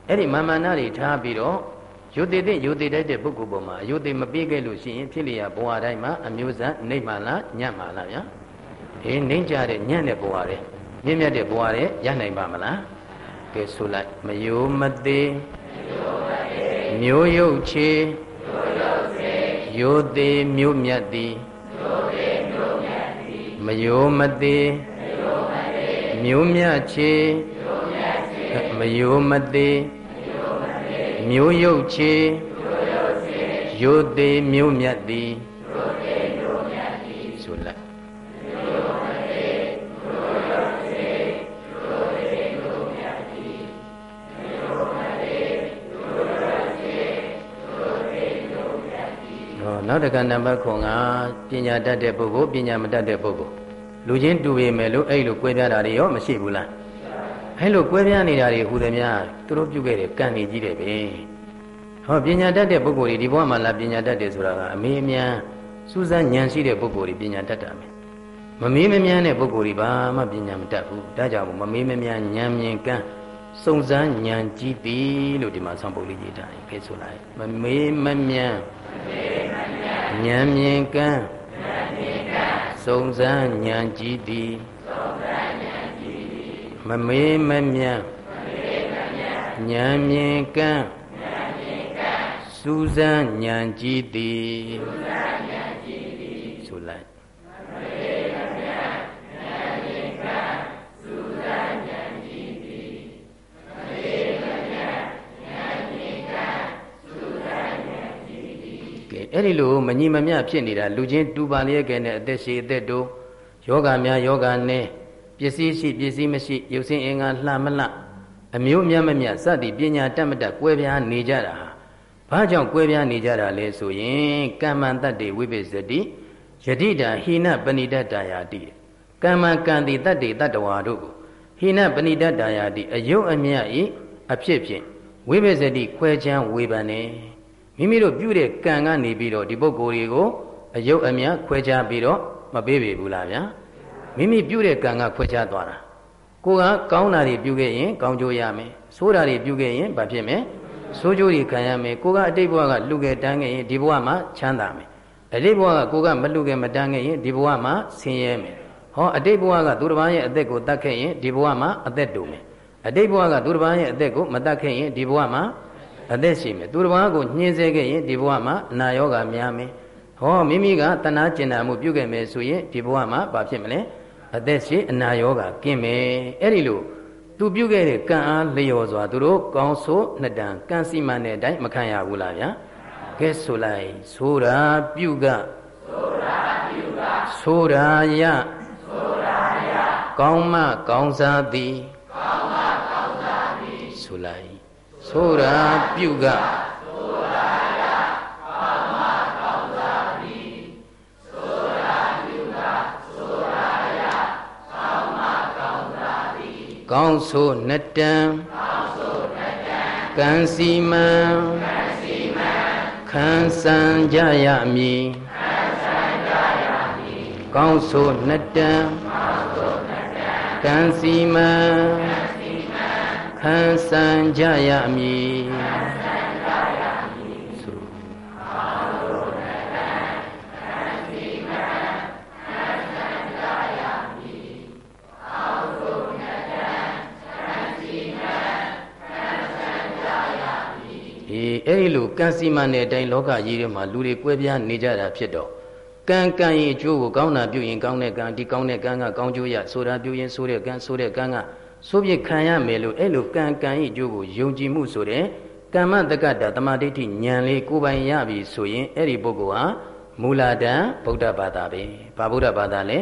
အဲ့ဒီမာမနာတွေထားပြီးတော့ယုတ်တည်တဲ့ယုတ်တည်တတ်တဲ့ပုဂ္ဂိုလ်ပေါ်မှာအယုတ်တည်မပြေးခဲ့လို့ရှိရင်ဖြစ်လျာဘဝတိုင်းမှာအမျိုးစံနှိမ့်မှလားညံ့မှလားဗျာအေးနှိမ့်ကြတဲ့ညံ့တဲ့ဘဝတွေမြင့်မြတ်တဲ့ဘဝတွေရနိုင်ပါမလားကဲဆိုလိုက်မယိုမသေးမျိုးယုတ်ချေယိုသေးမျိုးမြတ်သည်မယိုမသေး မျိုးမြချေမယိုမသေးမျိုးယုတ်ချေယိုသေးမျိုးမြတ်သည်ဆိုလိုက်နောက်တကနံပါတ်9ကပညာတတ်တဲ့ပုဂ္ဂိုလ်ပညာမတတ်တဲ့ပုဂ္ဂိုလ် လူချင်းတူပေမဲ့လို့အဲ့လိုကွဲပြားတာတွေရောမရှိဘူးလားအဲ့လိုကွဲပြားနေတာတွေဟူသည်များသူတို့ပြုခဲ့တဲ့ကံတွေကြီးတယ်ပဲဟောပညာတတ်တဲ့ပုဂ္ဂိုလ်တွေဒီဘဝမှာလာပညာတတ်တယ်ဆိုတာကအမေအမြန်စူးစမ်းဉာဏ်ရှိတဲ့ပုဂ္ဂိုလ်တွေပညာတတ်တာပဲမမေးမမြန်းတဲ့ပုဂ္ဂိုလ်တွေဘာမှပညာမတတ်ဘူးဒါကြောင့်မမေးမမြန်းဉာဏ်မြင်ကန်းစုံစမ်းဉာဏ်ကြီးပြီလို့ဒီမှာဆောင်းပုဒ်လေးရေးထားတယ်ခဲဆိုလိုက်မမေးမမြန်းဉာဏ်မြင်ကန်း စုံစမ်းဉာဏ်ကြည်သည်မမေးမမြန်းဉာဏ်မြင်ကန်းစူးစမ်းဉာဏ်ကြည်သည်ဆိုလိုက် အဲ့ဒီလိုမညီမမျှဖြစ်နေတာလူချင်းတူပါလျက်ကဲနဲ့အသက်ရှိအသက်တို့ယောဂများယောဂနဲ့ပစ္စည်းရှိပစ္စည်းမရှိရုပ်ဆင်းအင်္ဂါလှမလှအမျိုးမြတ်မမြတ်စသည်ပညာတတ်မတတ်ကွဲပြားနေကြတာဘာကြောင့်ကွဲပြားနေကြတာလဲဆိုရင်ကမ္မန္တတ္တိဝိပိစတိယတိတာဟိနပဏိတတယာတိကမ္မကံတိတတ္တိတတ္တဝါတို့ကိုဟိနပဏိတတယာတိအယုတ်အမြတ်ဤအဖြစ်ဖြင့်ဝိပစ္စတိခွဲချမ်းဝေဖန်နေ မိမိတို့ပြုတဲ့ကံကနေပြီးတော့ဒီပုဂ္ဂိုလ်တွေကိုအယုတ်အမြတ်ခွဲခြားပြီးတော့မပေးပေဘူးလားဗျာမိမိပြုတဲ့ကံကခွဲခြားသွားတာကိုကကောင်းတာတွေပြုခဲ့ရင်ကောင်းကျိုးရမယ်ဆိုးတာတွေပြုခဲ့ရင်ဘာဖြစ်မလဲဆိုးကျိုးတွေခံရမယ်ကိုကအတိတ်ဘဝကလူခဲ့တန်းခဲ့ရင်ဒီဘဝမှာချမ်းသာမယ်အတိတ်ဘဝကကိုကမလူခဲ့မတန်းခဲ့ရင်ဒီဘဝမှာဆင်းရဲမယ်ဟောအတိတ်ဘဝကသူတစ်ပါးရဲ့အသက်ကိုတတ်ခဲ့ရင်ဒီဘဝမှာအသက်တူမယ်အတိတ်ဘဝကသူတစ်ပါးရဲ့အသက်ကိုမတတ်ခဲ့ရင်ဒီဘဝမှာ အသက်ရှိမယ်သူတစ်ပါးကိုညှင်းဆဲခဲ့ရင်ဒီဘဝမှာအနာရောဂါများမယ်ဟောမိမိကတဏှာကျင်နာမှုပြုခဲ့မယ်ဆိုရင်ဒီဘဝမှာဘာဖြစ်မလဲအသက်ရှိအနာရောဂါကင်းမယ်အဲ့ဒီလိုသူပြုခဲ့တဲ့ကံအားလျော်စွာသူတို့ကောင်းဆိုးနှစ်တန်ကံစီမံတဲ့အတိုင်းမခံရဘူးလားဗျာကဲဆိုလိုက်ဆိုတာပြုကဆိုတာပြုကဆိုတာယဆိုတာယကောင်းမကောင်းစားသည်ကောင်းမကောင်းစားသည်ဆိုလိုက် ဆိုတာပြုကဆိုတာယကောင်းမကောင်းစားသည်ဆိုတာပြုကဆိုတာယကောင်းမကောင်းစားသည်ကောင်းဆိုနှစ်တန်ကောင်းဆိုနှစ်တန်ကံစီမံကံစီမံခံစံကြရမည်ခံစံကြရမည်ကောင်းဆိုနှစ်တန်ကောင်းဆိုနှစ်တန်ကံစီမံ ကံခံစံကြရမည်အဲ့ဒီလိုကံစီမံတဲ့အတိုင်းလောကကြီးထဲမှာလူတွေကွဲပြားနေကြတာဖြစ်တော့ကံကံရဲ့အကျိုးကိုကောင်းတာပြုရင်ကောင်းတဲ့ကံဒီကောင်းတဲ့ကံကကောင်းကျိုးရဆိုတာပြုရင်ဆိုတဲ့ကံဆိုတဲ့ကံက ဆိုပြခံရမယ်လို့အဲ့လိုကံကံဤအကျိုးကိုယုံကြည်မှုဆိုတဲ့ကမ္မတက္ကတာတမဒိဋ္ဌိဉာဏ်လေးကိုယ်ပိုင်ရပြီဆိုရင်အဲ့ဒီပုဂ္ဂိုလ်ဟာမူလာတံဗုဒ္ဓဘာသာပဲဘာဗုဒ္ဓဘာသာလဲ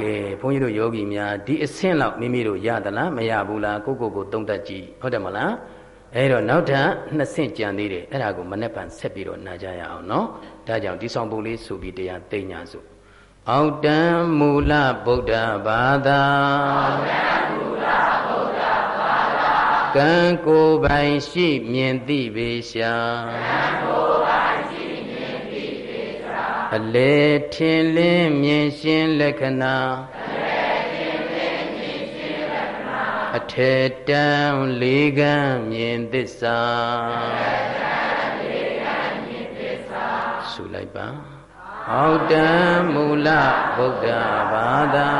ကဲဘုန်းကြီးတို့ယောဂီများဒီအဆင့်လောက်မိမိတို့ရသလားမရဘူးလားကိုကိုကိုတုံးတက်ကြည့်ဟုတ်တယ်မလားအဲ့တော့နောက်ထပ်နှစ်ဆင့်ကြံသေးတယ်အဲ့ဒါကိုမနေ့ကဆက်ပြီးတော့နာကြရအောင်နော်ဒါကြောင့်ဒီဆောင်ပုံလေးဆိုပြီးတရားသိညာစု အောက်တံမူလဗုဒ္ဓဘာသာအောက်တံမူလဗုဒ္ဓဘာသာကံကိုယ်ပိုင်ရှိမြင်သိပေရှာကံကိုယ်ပိုင်ရှိမြင်သိပေရှာအလေထင်လင်းမြင်ရှင်းလက္ခဏာအလေထင်လင်းမြင်ရှင်းလက္ခဏာအထေတံလေးကံမြင်သစ္စာအထေတံလေးကံမြင်သစ္စာဆိုလိုက်ပါ ဟောတံမူလဗုဒ္ဓဘာသာ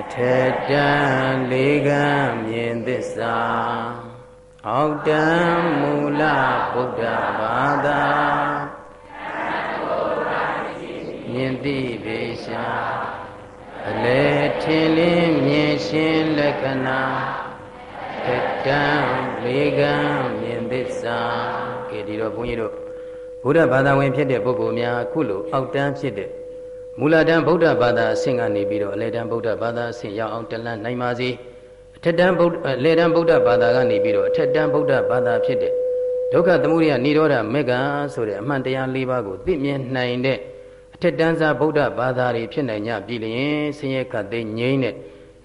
အထေတံလေးကံမြင်သစ္စာဟောတံမူလဗုဒ္ဓဘာသာမြင်သိပေရှာ အလေထင်လင်းမြင်ရှင်းလက္ခဏာတတံလေးကံမြင်သစ္စာကဲဒီတော့ဘုန်းကြီးတို့ဘုရားဘာသာဝင်ဖြစ်တဲ့ပုဂ္ဂိုလ်များအခုလိုအောက်တန်းဖြစ်တဲ့မူလတန်းဗုဒ္ဓဘာသာအဆင့်ကနေပြီးတော့အလေတန်းဗုဒ္ဓဘာသာအဆင့်ရောက်အောင်တလန့်နိုင်ပါစေအထက်တန်းဗုဒ္ဓအလေတန်းဗုဒ္ဓဘာသာကနေပြီးတော့အထက်တန်းဗုဒ္ဓဘာသာဖြစ်တဲ့ဒုက္ခသမုဒယនិရောဓမေဃဆိုတဲ့အမှန်တရား၄ပါးကိုသိမြင်နိုင်တဲ့ ထက်တန်းစားဗုဒ္ဓဘာသာတွေဖြစ်နိုင်ကြပြီလျင်ဆင်းရဲခတ်သိငြိမ့်တဲ့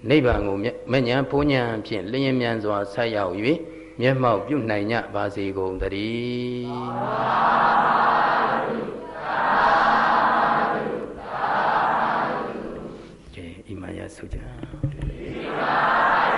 နိဗ္ဗာန်ကိုမညံဖုံးညံဖြင့်လျင်မြန်စွာဆက်ရောက်၍မျက်မှောက်ပြုနိုင်ကြပါစေကုန်တည်းအိမာယဆုကြအိမာယ